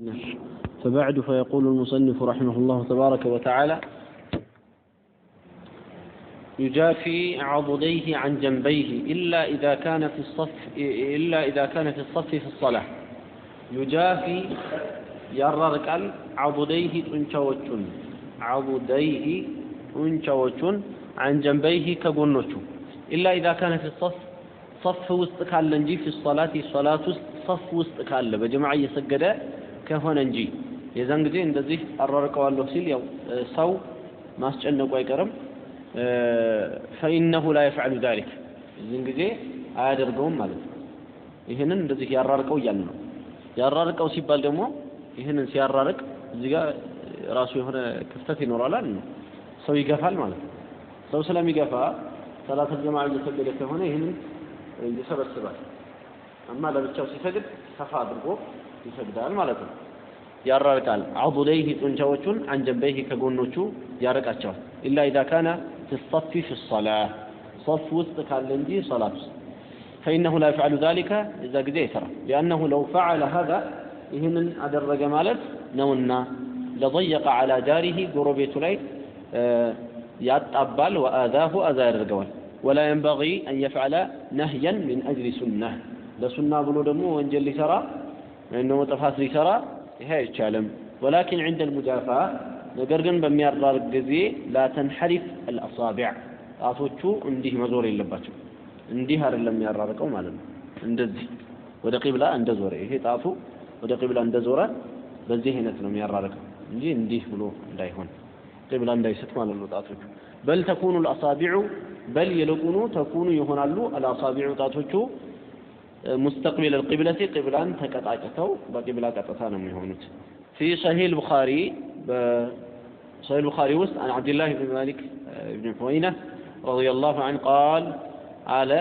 نعم. فبعد فيقول المصنف رحمه الله تبارك وتعالى يجافي عضديه عن جنبيه إلا إذا كان في الصف إلا إذا كان في الصف في الصلاة. يجافي يرركل عضديه أنشوتشن عضديه أنشوتشن عن جنبيه كقنوتشو إلا إذا كان في الصف صف وسط كان في الصلاة صلاة صف وسط كان بجمع يسجد ከሆነ እንጂ። የዛን ጊዜ እንደዚህ አራርቀዋለሁ ሲል ያው ሰው ማስጨነቁ አይቀርም። ፈኢነሁ ላ የፍዐሉ ዛሊክ። እዚህን ጊዜ አያደርገውም ማለት ነው። ይህንን እንደዚህ ያራርቀው እያለ ነው። ያራርቀው ሲባል ደግሞ ይህንን ሲያራርቅ እዚህ ጋር ራሱ የሆነ ክፍተት ይኖራል ነው ሰው ይገፋል ማለት ነው። ሰው ስለሚገፋ ሰላተል ጀማዓ እየሰገደ ከሆነ ይህንን ይሰበስባል አማ ለብቻው ሲሰግድ ሰፋ አድርጎ ይሰግዳል ማለት ነው። ያራርቃል። አቡለይህ ጡንቻዎቹን አንጀንበይህ ከጎኖቹ ያርቃቸዋል። ኢላ ኢዛ ካነ ፊሰፊ ፊሰላ ሶፍ ውስጥ ካለ እንጂ ሶላት ውስጥ فإنه لا يفعل ذلك إذا قد يسرى لأنه لو فعل هذا ይህንን አደረገ ማለት ነውና ለضيق على جاره ጎረቤቱ ላይ ያጣባል وآذاه أذى ያደርገዋል ولا ينبغي أن يفعل نهيا من أجل سنة ለሱና ብሎ ደግሞ ወንጀል ሊሰራ ወይም ደግሞ ጥፋት ሊሰራ ይሄ አይቻልም። ወላኪን ዕንደ ልሙጃፋ ነገር ግን በሚያራርቅ ጊዜ ላተንሐሪፍ አልአሳቢዕ ጣቶቹ እንዲህ መዞር የለባቸው። እንዲህ አይደለም የሚያራርቀው ማለት ነው። እንደዚህ ወደ ቂብላ እንደዞረ ይሄ ጣቱ ወደ ቂብላ እንደዞረ በዚህ አይነት ነው የሚያራርቀው እንጂ እንዲህ ብሎ እንዳይሆን ቂብላ እንዳይሰጥ ማለት ነው ጣቶቹ። በል ተኩኑ አልአሳቢዑ በል ይልቁኑ ተኩኑ ይሆናሉ አልአሳቢዑ ጣቶቹ ሙስተቅቢል القبلة قبلان ተቀጣጭተው በቂብላ ቀጥታ ነው የሚሆኑት في صحيح البخاري صحيح البخاري وسط عن عبد الله بن مالك بن حوينة رضي الله عنه قال قال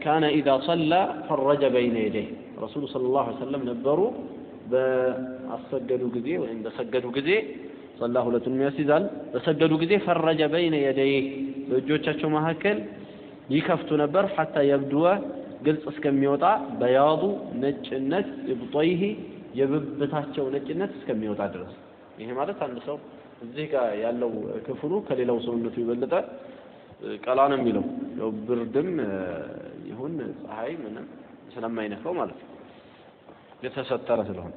كان إذا صلى فرج بين يديه رسول صلى الله عليه وسلم نبروا بأسجدوا قذي وإن بسجدوا قذي صلى ሁለት የሚያስይዛል በሰገዱ ጊዜ ፈረጀ በይነ የደይህ በእጆቻቸው መካከል ይከፍቱ ነበር ሐታ የብድወ ግልጽ እስከሚወጣ በያዱ ነጭነት እብጦይህ የብብታቸው ነጭነት እስከሚወጣ ድረስ። ይሄ ማለት አንድ ሰው እዚህ ጋር ያለው ክፍሉ ከሌላው ሰውነቱ የበለጠ ቀላ ነው የሚለው። ያው ብርድም ይሁን ፀሐይ ምንም ስለማይነካው ማለት ነው። የተሰተረ ስለሆነ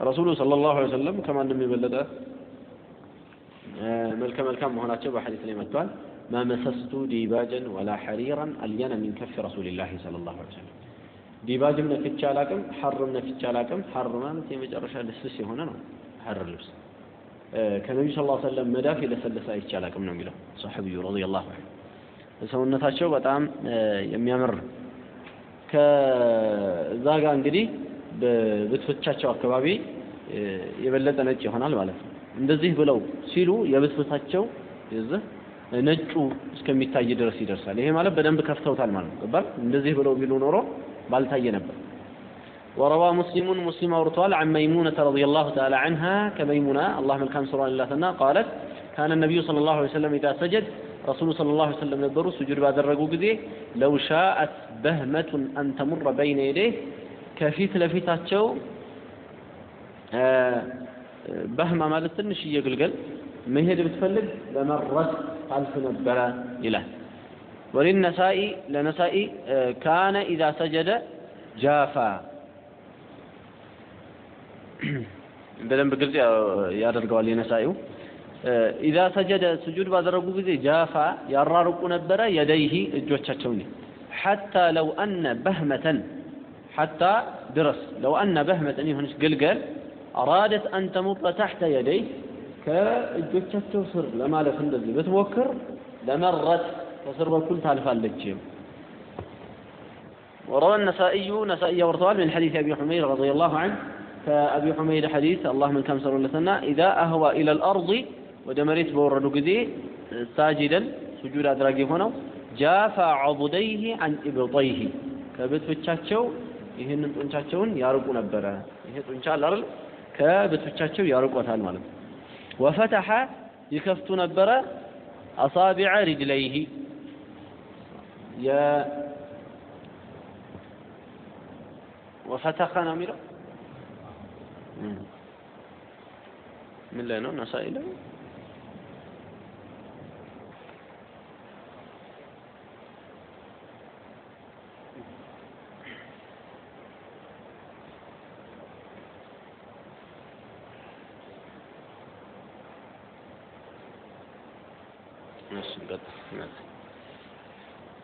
ረሱሉ صلى الله عليه وسلم ከማንም የበለጠ መልከ መልካም መሆናቸው በሐዲስ ላይ መጥቷል ما مسست ديباجا ولا حريرا ألين من كف رسول الله صلى الله عليه وسلم ዲባጅም ነክቼ አላቅም ሐርም ነክቼ አላቅም ሐር ማለት የመጨረሻ ልስልስ የሆነ ነው ሐር ልብስ ከነቢዩ ስ ሰለም መዳፍ የለሰለሰ አይቼ አላቅም ነው የሚለው ሰሐቢዩ ረዲየላሁ ዐንሁ ሰውነታቸው በጣም የሚያምር ከዛ ጋር እንግዲህ በብትቶቻቸው አካባቢ የበለጠ ነጭ ይሆናል ማለት ነው እንደዚህ ብለው ሲሉ የብትቶቻቸው የዚህ ነጩ እስከሚታይ ድረስ ይደርሳል። ይሄ ማለት በደንብ ከፍተውታል ማለት ነው። ገባል? እንደዚህ ብለው ቢሉ ኖሮ ባልታየ ነበር። ወረዋ ሙስሊሙን ሙስሊም አውርተዋል። አን መይሙነተ ረዲየላሁ ተዓላ ዐንሃ ከመይሙና አላህ መልካም ስራዋን ይላትና ቃለት ካነ ነቢዩ ሰለላሁ ዐለይሂ ወሰለም ኢዛ ሰጀድ ረሱሉ ሰለላሁ ዐለይሂ ወሰለም ነበሩ ስጁድ ባደረጉ ጊዜ ለው ሻአት በህመቱን አን በይነ የደይህ ከፊት ለፊታቸው በህማ ማለት ትንሽዬ ግልገል መሄድ ብትፈልግ ለመረድ ታልፍ ነበረ ይላል። ወሊነሳኢ ለነሳኢ ካነ ኢዛ ሰጀደ ጃፋ። በደንብ ግልጽ ያደርገዋል የነሳኢው። ኢዛ ሰጀደ ስጁድ ባደረጉ ጊዜ ጃፋ ያራርቁ ነበረ የደይሂ እጆቻቸውን ሐታ ለው አነ በህመተን ሐታ ድረስ ለው አነ በህመተን የሆነች ግልገል አራደት አን ታሕተ የደይህ ከእጆቻቸው ስር ለማለፍ እንደዚህ ብትሞክር ለመረት ከስር በኩል ታልፋለች وروى النسائي نسائي ورثوال من حديث أبي حميد رضي الله عنه كأبي حميد حديث الله من كم سر لسنا إذا أهوى إلى الأرض ودمريت بورد قدي ساجدا سجود أدراجي هنا جافى عضديه عن إبطيه كبت بتشاتشو ይህንን ጡንቻቸውን ያርቁ ነበረ ይሄ ጡንቻ አላል ከብቶቻቸው ያርቆታል ማለት ወፈተሐ ይከፍቱ ነበረ አሳቢዐ ሪጅለይህ ወፈተኸ ነው የሚለው ምን ላይ ነው? ነሳኢ ላይ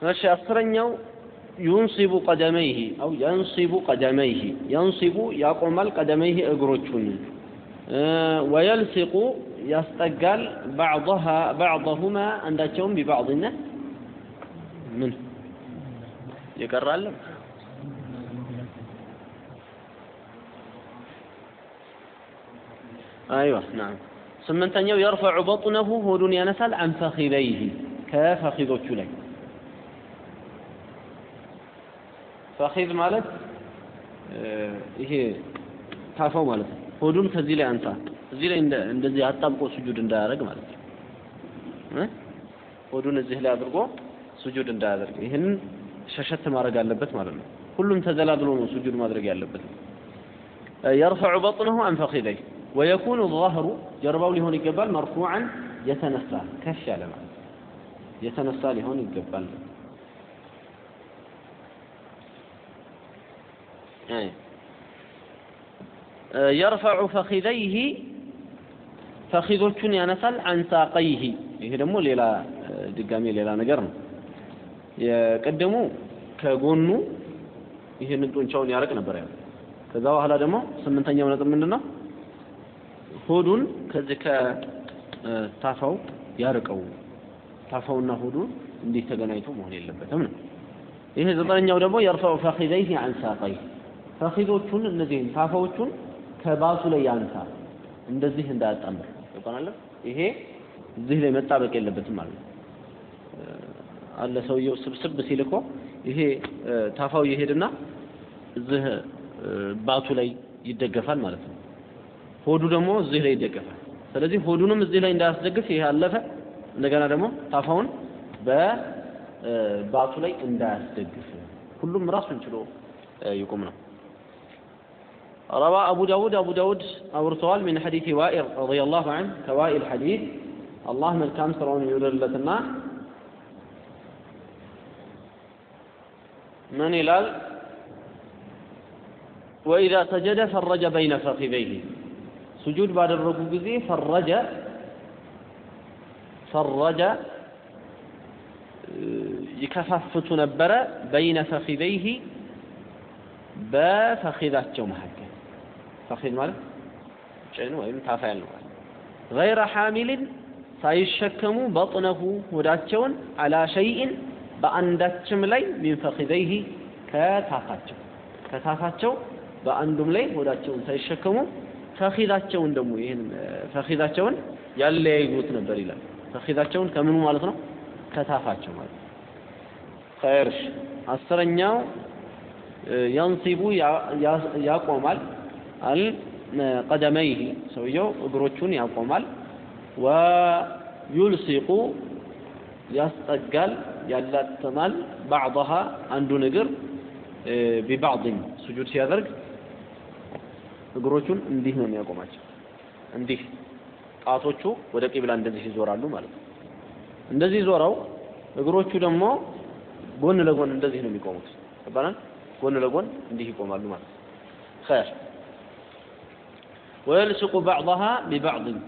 እሺ አስረኛው ዩንሲቡ ቀደመይህ አው የንሲቡ ቀደመይህ የንሲቡ ያቆማል ቀደመይህ እግሮቹን። ወየልሲቁ ያስጠጋል ባዕضሁማ አንዳቸውም ቢባዕድነ ምን? ይቀራለም أيوة نعم سمنتنيو يرفع بطنه هدون ينسل عن فخذيه كفخذوك فخذ ማለት ይሄ ታፋው ማለት ነው። ሆዱን ከዚህ ላይ አንሳ፣ እዚህ ላይ እንደዚህ አጣብቆ ስጁድ እንዳያደርግ ማለት ነው። ሆዱን እዚህ ላይ አድርጎ ስጁድ እንዳያደርግ ይህንን ሸሸት ማድረግ አለበት ማለት ነው። ሁሉም ተዘላድሎ ነው ስጁድ ማድረግ ያለበት። يرفع بطنه عن فخذيه ويكون ظهره ጀርባው ሊሆን ይገባል መርፉዓን የተነሳ ከፍ ያለ ማለት የተነሳ ሊሆን ይገባል። የርፈዑ ፈኺዘይህ ፈኺዞቹን ያነሳል አን ሳቀይህ ይሄ ደግሞ ሌላ ድጋሜ ሌላ ነገር ነው። የቀደሙ ከጎኑ ይህንን ጡንቻውን ያረቅ ነበር ያለው። ከዛ በኋላ ደግሞ ስምንተኛው ነጥብ ምንድን ነው? ሆዱን ከዚህ ከታፋው ያርቀው። ታፋውና ሆዱ እንዲህ ተገናኝቶ መሆን የለበትም ነው። ይሄ ዘጠነኛው ደግሞ የርፈዑ ፈኺዘይህ አን ፈኺዞቹን እነዚህን ታፋዎቹን ከባሱ ላይ ያንሳ፣ እንደዚህ እንዳያጣምር ይባላል። ይሄ እዚህ ላይ መጣበቅ የለበትም ማለት ነው። አለ ሰውየው ስብስብ ሲል እኮ ይሄ ታፋው ይሄድና እዚህ ባቱ ላይ ይደገፋል ማለት ነው። ሆዱ ደግሞ እዚህ ላይ ይደገፋል። ስለዚህ ሆዱንም እዚህ ላይ እንዳያስደግፍ ይሄ አለፈ። እንደገና ደግሞ ታፋውን በባቱ ላይ እንዳያስደግፍ ሁሉም ራሱን ችሎ ይቁም ነው። روى أبو داود أبو داود أبو رسول من حديث وائل رضي الله عنه كوائل الحديث اللهم الكام سرعون لتنا من إلال وإذا سجد فرج بين فخذيه. سجود بعد الركوب ذي فرج فرج آه، يكفف تنبر بين فخذيه بفخذات يومها ፈኺዝ ማለት ጭን ወይም ታፋ ያለው ማለት ገይረ ሐሚልን ሳይሸከሙ በጥነሁ ሆዳቸውን አላ ሸይእን በአንዳችም ላይ ሚን ፈኺዘይህ ከታፋቸው። ከታፋቸው በአንዱም ላይ ሆዳቸውን ሳይሸከሙ ፈኺዛቸውን ደግሞ ይህን ፈኺዛቸውን ያለያዩት ነበር ይላል። ፈኺዛቸውን ከምኑ ማለት ነው? ከታፋቸው ማለት ኸይርሽ አስረኛው የንሲቡ ያቆማል አል ቀደመይህ ሰውየው እግሮቹን ያቆማል። ወዩልሲቁ ያስጠጋል፣ ያላትማል። ባዕضሃ አንዱን እግር ቢባዕድን ስጁድ ሲያደርግ እግሮቹን እንዲህ ነው የሚያቆማቸው። እንዲህ ጣቶቹ ወደ ቂብላ እንደዚህ ይዞራሉ ማለት ነው። እንደዚህ ዞረው እግሮቹ ደግሞ ጎን ለጎን እንደዚህ ነው የሚቆሙት ይባላል። ጎን ለጎን እንዲህ ይቆማሉ ማለት ነው። ኸይር ወየልስቁ ባዕضሃ ቢባዕድን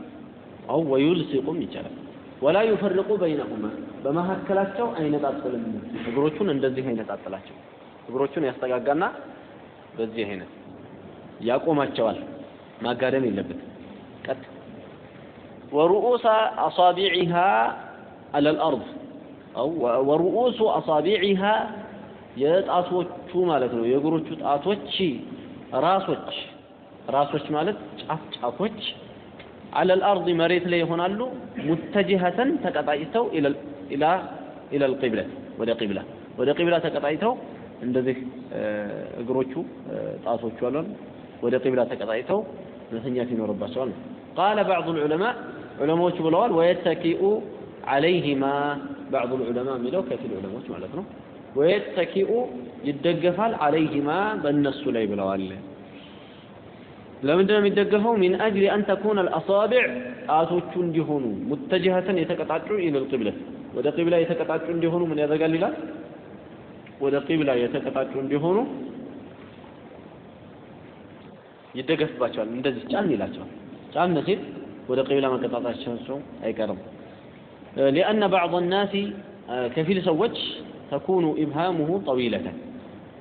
አው ወዩልሲቁም ይቻላል። ወላ ዩፈርቁ በይነሁማ በመካከላቸው አይነጣጥልም። እግሮቹን እንደዚህ አይነጣጥላቸው። እግሮቹን ያስተጋጋና በዚህ አይነት ያቆማቸዋል። ማጋደም የለበትም። ቀጥ ወሩኡሰ አሳቢዒሃ አለል አርድ ወሩኡሱ አሳቢዒሃ የጣቶቹ ማለት ነው የእግሮቹ ጣቶች ራሶች ራሶች ማለት ጫፍ ጫፎች አለል አርድ መሬት ላይ ይሆናሉ። ሙተጅሀተን ተቀጣይተው ኢላ ኢለል ቂብላ ወደ ቂብላ ወደ ቂብላ ተቀጣይተው እንደዚህ እግሮቹ ጣቶቹ አሉ ወደ ቂብላ ተቀጣይተው መተኛት ይኖርባቸዋል። ቃለ ባዕዱ ልዑለማ ዑለማዎቹ ብለዋል ወየተኪኡ ዓለይሂማ ባዕዱ ልዑለማ የሚለው ከፊል ዑለሞች ማለት ነው። ወየተኪኡ ይደገፋል ዓለይሂማ በእነሱ ላይ ብለዋል። ለምንድን ነው የሚደገፈው? ሚን አጅሊ አን ተኩነ አልአሳቢዕ ጣቶቹ እንዲሆኑ ሙተጅሀተን የተቀጣጩ ኢለል ቂብላ ወደ ቂብላ የተቀጣጩ እንዲሆኑ ምን ያደርጋል ይላል? ወደ ቂብላ የተቀጣጩ እንዲሆኑ ይደገፍባቸዋል። እንደዚህ ጫን ይላቸዋል። ጫን ሲል ወደ ቂብላ መቀጣጣቸው አይቀርም። ሊአነ ባዕض ናሲ ከፊል ሰዎች ተኩኑ ኢብሃሙሁ ጠዊለተን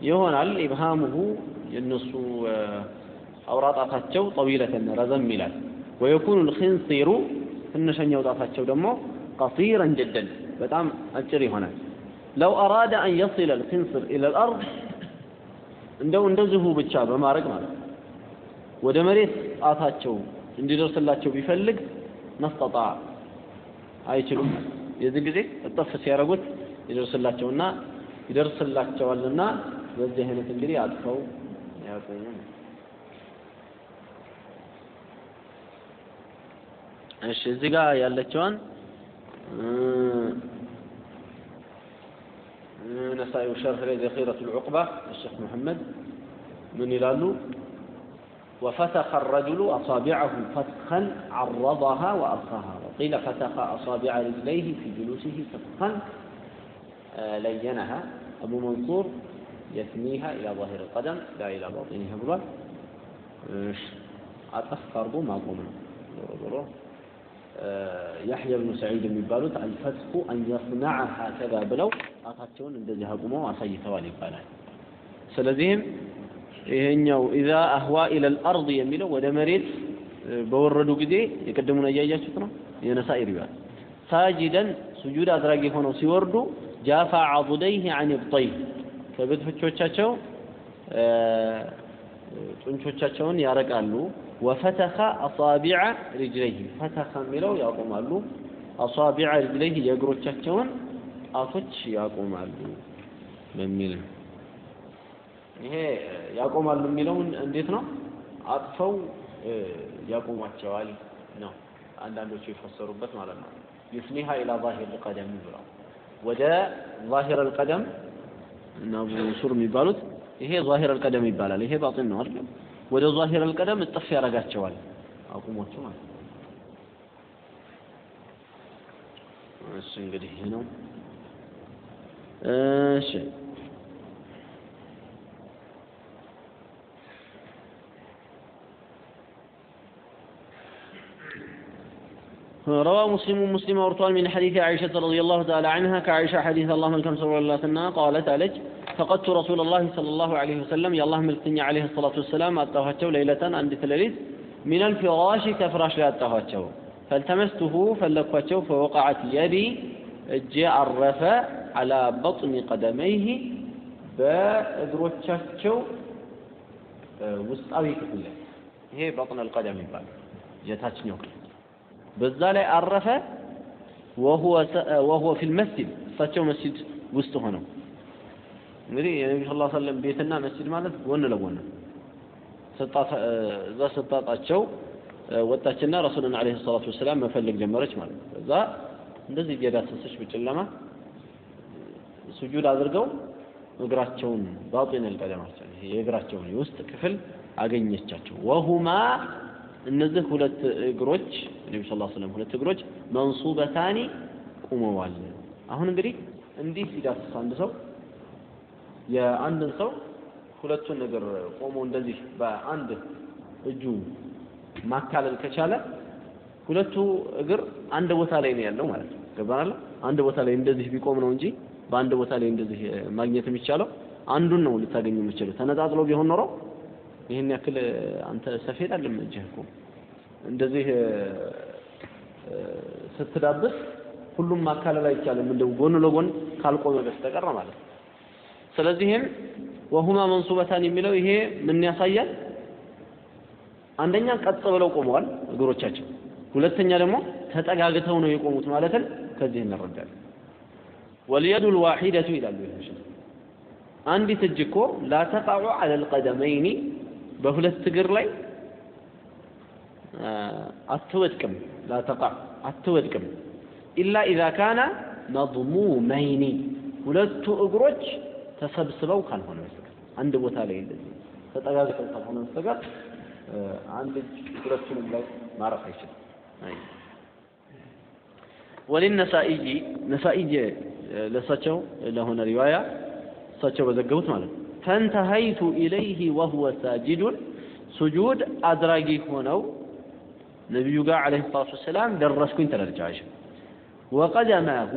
ይሆናል ኢብሃሙሁ የእነሱ አውራጣታቸው ጠዊለተን ረዘም ይላል። ወየኩኑ ልክንሲሩ ትንሸኛው ጣታቸው ደግሞ ቀሲረን ጀደን በጣም አጭር ይሆናል። ለው አራደ አን የصለ ልክንስር ኢለ ልአርድ እንደው እንደዚሁ ብቻ በማድረግ ማለት ወደ መሬት ጣታቸው እንዲደርስላቸው ቢፈልግ መስተጣ አይችሉም። የዚህ ጊዜ እጠፍ ሲያደርጉት ይደርስላቸውና ይደርስላቸዋልና በዚህ አይነት እንግዲህ አጥፈው ያቆሙ እሺ እዚህ ጋር ያለችዋን ነሳዩ ሸርህ ላይ ዘኺረቱ ልዑቅባ الشيخ محمد ምን ይላሉ وفتخ الرجل أصابعه فتخا عرضها وأرخاها وقيل فتخ أصابع رجليه في جلوسه فتخا لينها أبو منصور يثنيها إلى ظاهر القدم لا إلى باطنها بلال أطف فرضو ما قومنا ያሕያ ብኑ ሰዒድ የሚባሉት الفتح أن يصنع هكذا ብለው ጣታቸውን እንደዚህ አቁመው አሳይተዋል ይባላል። ስለዚህም ይሄኛው إذا أهوى إلى الأرض የሚለው ወደ መሬት በወረዱ ጊዜ የቅድሙን እያያችሁት ነው የነሳኢር ይላል። ساجدا ሱጁድ አድራጊ ሆነው ሲወርዱ جافى عضديه عن إبطيه ከብብቶቻቸው ጡንቾቻቸውን ያረቃሉ። ወፈተኸ አሳቢዐ ሪጅለይህ ፈተኸ የሚለው ያቆማሉ። አሳቢዐ ሪጅለይህ የእግሮቻቸውን ጣቶች ያቆማሉ በሚል ይሄ ያቆማሉ የሚለውን እንዴት ነው አጥፈው ያቆሟቸዋል ነው አንዳንዶቹ የፈሰሩበት ማለት ነው። ዩስኒሃ ኢላ ዛሂር ልቀደም ብለው ወደ ዛሂር አልቀደም እና አቡ የሚባሉት ይሄ ዛሂር አልቀደም ይባላል። ይሄ ባጢን ነው አይደል? ወደ ዛሂር አልቀደም እጥፍ ያደርጋቸዋል አቁሞቹ ማለት ነው። እሺ እንግዲህ ይሄ ነው። እሺ روى مسلم مسلم ورطوان من حديث عائشة رضي الله تعالى عنها كعائشة حديث الله ملكم صلى الله عليه وسلم قالت ألج فقدت رسول الله صلى الله عليه وسلم يا الله ملكتني عليه الصلاة والسلام أتوهتشو ليلة عند تلاليت من الفراش كفراش لا أتوهتشو فالتمسته فلقوتشو فوقعت يدي جاء الرف على بطن قدميه بأدروتشاتشو ውስጣዊ ክፍል ላይ ይሄ በጥን አልቀደም ይባላል የታችኛው ክፍል በዛ ላይ አረፈ ወሁወ ፊል መስጂድ እሳቸው መስጂድ ውስጥ ሆነው እንግዲህ የነቢ ስ ሰለም ቤትና መስጂድ ማለት ጎን ለጎን እዛ ስታጣቸው ወጣችና ረሱልን አለ ሰላቱ ወሰላም መፈለግ ጀመረች ማለት ነው። እዛ እንደዚህ እየዳሰሰች በጨለማ ሱጁድ አድርገው እግራቸውን ባጢን አልቀደማቸው የእግራቸውን የውስጥ ክፍል አገኘቻቸው። ወሁማ እነዚህ ሁለት እግሮች ነቢ ስ ሰለም ሁለት እግሮች መንሱበታኒ ቁመዋል። አሁን እንግዲህ እንዲህ ሲዳስስ አንድ ሰው የአንድን ሰው ሁለቱን እግር ቆሞ እንደዚህ በአንድ እጁ ማካለል ከቻለ ሁለቱ እግር አንድ ቦታ ላይ ነው ያለው ማለት ነው። ገባናል? አንድ ቦታ ላይ እንደዚህ ቢቆም ነው እንጂ በአንድ ቦታ ላይ እንደዚህ ማግኘት የሚቻለው አንዱን ነው ልታገኙ የምችለው። ተነጣጥሎ ቢሆን ኖሮ ይህን ያክል አንተ ሰፌድ አለም እጅህ እኮ እንደዚህ ስትዳብስ ሁሉም ማካለል አይቻልም፣ እንደው ጎን ለጎን ካልቆመ በስተቀር ማለት ነው። ስለዚህም ወሁማ መንሱበታን የሚለው ይሄ ምን ያሳያል? አንደኛ ቀጥ ብለው ቆመዋል እግሮቻቸው፣ ሁለተኛ ደግሞ ተጠጋግተው ነው የቆሙት ማለትን ከዚህ እንረዳለን። ወልየዱ ልዋሒደቱ ይላሉ አንዲት እጅ እኮ ላተቃዑ ዐለ ልቀደመይኒ በሁለት እግር ላይ አትወድቅም ላተቃዕ አትወድቅም ኢላ ኢዛ ካነ መضሙመይኒ ሁለቱ እግሮች ተሰብስበው ካልሆነ በስተቀር አንድ ቦታ ላይ እንደዚህ ተጠጋግተው ካልሆነ በስተቀር አንድ እጅ ሁለቱንም ላይ ማረፍ አይችልም። ወሊነሳኢይ ነሳኢይ ለእሳቸው ለሆነ ሪዋያ እሳቸው በዘገቡት ማለት ነው። ፈንተሀይቱ ኢለይህ ወሁወ ሳጅዱን ሱጁድ አድራጊ ሆነው ነቢዩ ጋር ዓለይሂ ሰላቱ ወሰላም ደረስኩኝ ተደርጃሽ ወቀደማሁ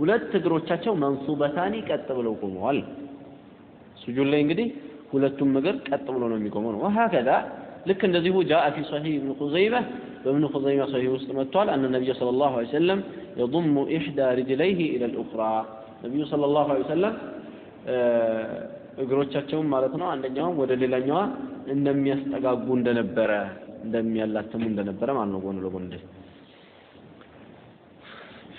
ሁለት እግሮቻቸው መንሱበታኒ ቀጥ ብለው ቆመዋል። ሱጁድ ላይ እንግዲህ ሁለቱም እግር ቀጥ ብሎ ነው የሚቆመው ነው። ወሀከዛ ልክ እንደዚሁ ጃአ ፊ ሰሒህ ኢብኑ ኹዘይመ በእብኑ ኹዘይማ ሰሒህ ውስጥ መጥቷል። አነ ነቢዩ ሰለላሁ ዐለይሂ ወሰለም የضሙ ኢሕዳ ሪጅለይህ ኢለል ኡኽራ ነቢዩ ሰለላሁ ዐለይሂ ወሰለም እግሮቻቸውን ማለት ነው አንደኛውም ወደ ሌላኛዋ እንደሚያስጠጋጉ እንደነበረ እንደሚያላትሙ እንደነበረ ማለት ነው። ጎን ለጎን እንደ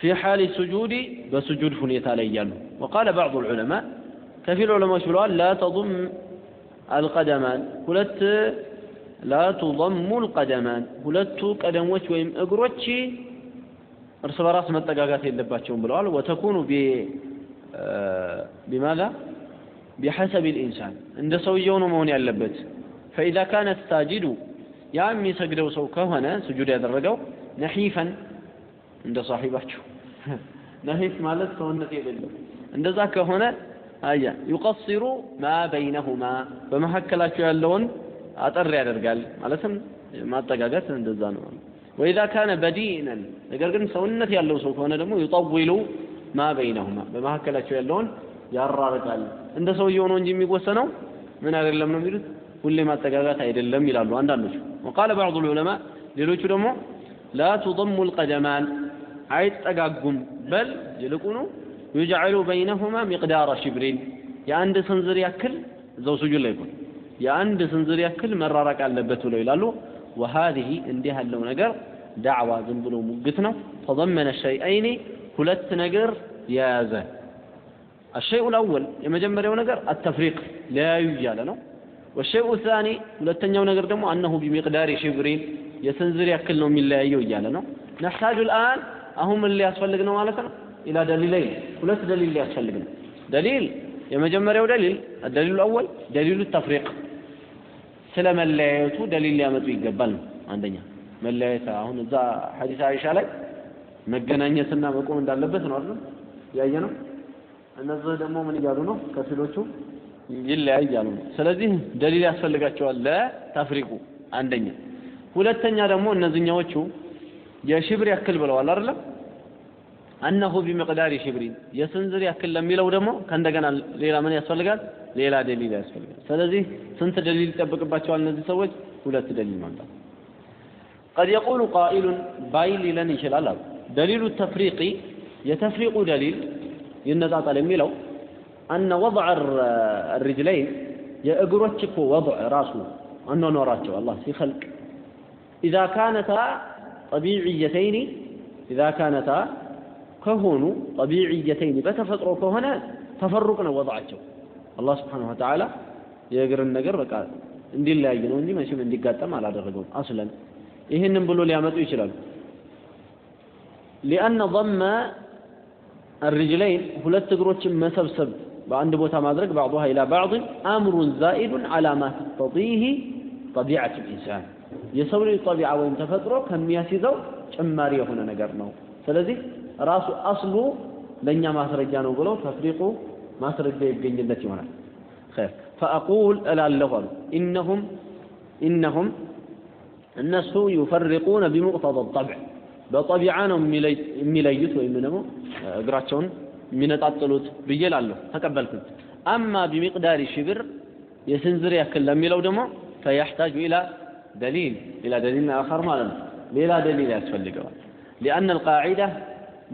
ፊ ሓሊ ሱጁዲ በሱጁድ ሁኔታ ላይ እያሉ ወቃለ ባዕዱ ልዑለማ ከፊል ዑለማዎች ብለዋል ላ ተضም አልቀደማን ሁለት ላ ቱضሙ ልቀደማን ሁለቱ ቀደሞች ወይም እግሮች እርስ በራስ መጠጋጋት የለባቸውም ብለዋል። ወተኩኑ ቢማዛ? ቢሐሰብ ልኢንሳን እንደ ሰውየው ነው መሆን ያለበት። ፈኢዛ ካነ ሳጅዱ ያ የሚሰግደው ሰው ከሆነ ስጁድ ያደረገው ነሒፈን እንደ ሳሒባቸው ነሒፍ ማለት ሰውነት የሌለው እንደዛ ከሆነ አያ ዩቀሲሩ ማ በይነሁማ በመካከላቸው ያለውን አጠር ያደርጋል ማለትም ማጠጋጋት እንደዛ ነው። ወኢዛ ካነ በዲነን ነገር ግን ሰውነት ያለው ሰው ከሆነ ደግሞ ዩጠዊሉ ማ በይነሁማ በመካከላቸው ያለውን ያራርቃል። እንደ ሰውየው ነው እንጂ የሚወሰነው ምን አይደለም ነው የሚሉት ሁሌ ማጠጋጋት አይደለም ይላሉ አንዳንዶቹ። ወቃለ ባዕዱ ልዑለማ ሌሎቹ ደግሞ ላ ቱضሙ ልቀደማን አይጠጋጉም በል ይልቁኑ ዩጅዐሉ በይነሁማ ሚቅዳረ ሽብሪን የአንድ ስንዝር ያክል እዛው ስጁድ ላይ ይሁን የአንድ ስንዝር ያክል መራራቅ አለበት ብለው ይላሉ وهذه እንዲህ ያለው ነገር ዳዕዋ ዝም ብሎ ሙግት ነው ተضمن الشيئين ሁለት ነገር የያዘ الشيء الأول የመጀመሪያው ነገር التفريق ለያዩ እያለ ነው والشيء الثاني ሁለተኛው ነገር ደግሞ أنه بمقدار شبرين የስንዝር ያክል ነው የሚለያየው እያለ ነው نحتاج الآن አሁን ምን ሊያስፈልግ ነው ማለት ነው? ኢላ ደሊለይ ሁለት ደሊል ሊያስፈልግ ነው። ደሊል የመጀመሪያው ደሊል ደሊሉ አወል ደሊሉ ተፍሪቅ ስለ መለያየቱ ደሊል ሊያመጡ ይገባል ነው። አንደኛ መለያየት አሁን እዛ ሐዲስ አይሻ ላይ መገናኘትና መቆም እንዳለበት ነው አይደል ያየ ነው። እነዚህ ደግሞ ምን እያሉ ነው? ከፊሎቹ ይለያይ እያሉ ነው። ስለዚህ ደሊል ያስፈልጋቸዋል ለተፍሪቁ አንደኛ። ሁለተኛ ደግሞ እነዚህኛዎቹ የ شبر ያክል ብለዋል አይደለም أنه بمقدار شبر የስንዝር ያክል ለሚለው ደግሞ ከእንደገና ሌላ ምን ያስፈልጋል? ሌላ ደሊል ያስፈልጋል። ስለዚህ ስንት ደሊል ይጠብቅባቸዋል እነዚህ ሰዎች? ሁለት ደሊል ማምጣት። قد يقول قائل ባይ ሊለን ይችላል አሉ። دليل التفريق የተፍሪቁ ደሊል ይነጣጠል የሚለው አነ ወضዕ ርጅለይን የእግሮች እኮ ወضዕ ራሱ አኗኗራቸው አላህ ሲኸልቅ ኢዛ ካነታ طبيعيتين إذا كانتا كهون طبيعيتين بتفطر كهنا تفرقنا وضعته الله سبحانه وتعالى يقر النقر بقى اندي الله يجنو اندي ماشي من ما لا درقون أصلا. إيهن نبلو ليامتو يشلال. لأن ضم الرجلين هل تقروش ما سبسب بعند بوتا مدرك بعضها إلى بعض أمر زائد على ما تستطيه طبيعة الإنسان የሰው ልጅ ጠቢዓ ወይም ተፈጥሮ ከሚያስይዘው ጭማሪ የሆነ ነገር ነው። ስለዚህ ራሱ አስሉ ለእኛ ማስረጃ ነው ብለው ተፍሪቁ ማስረጃ ይገኝለት ይሆናል። ኸይር። ፈአቁል እላለሁ አሉ። ኢነሁም ኢነሁም እነሱ ዩፈሪቁነ ቢሙቅተض ጠብዕ በጠቢዓ ነው የሚለዩት ወይም ደግሞ እግራቸውን የሚነጣጥሉት ብዬ ላለሁ ተቀበልኩኝ። አማ ቢሚቅዳሪ ሽብር የስንዝር ያክል ለሚለው ደግሞ ፈያሕታጁ ኢላ ደሊል ኢላ ደሊል አኸር ማለት ነው ሌላ ደሊል ያስፈልገዋል ሊአነ አልቃዒዳ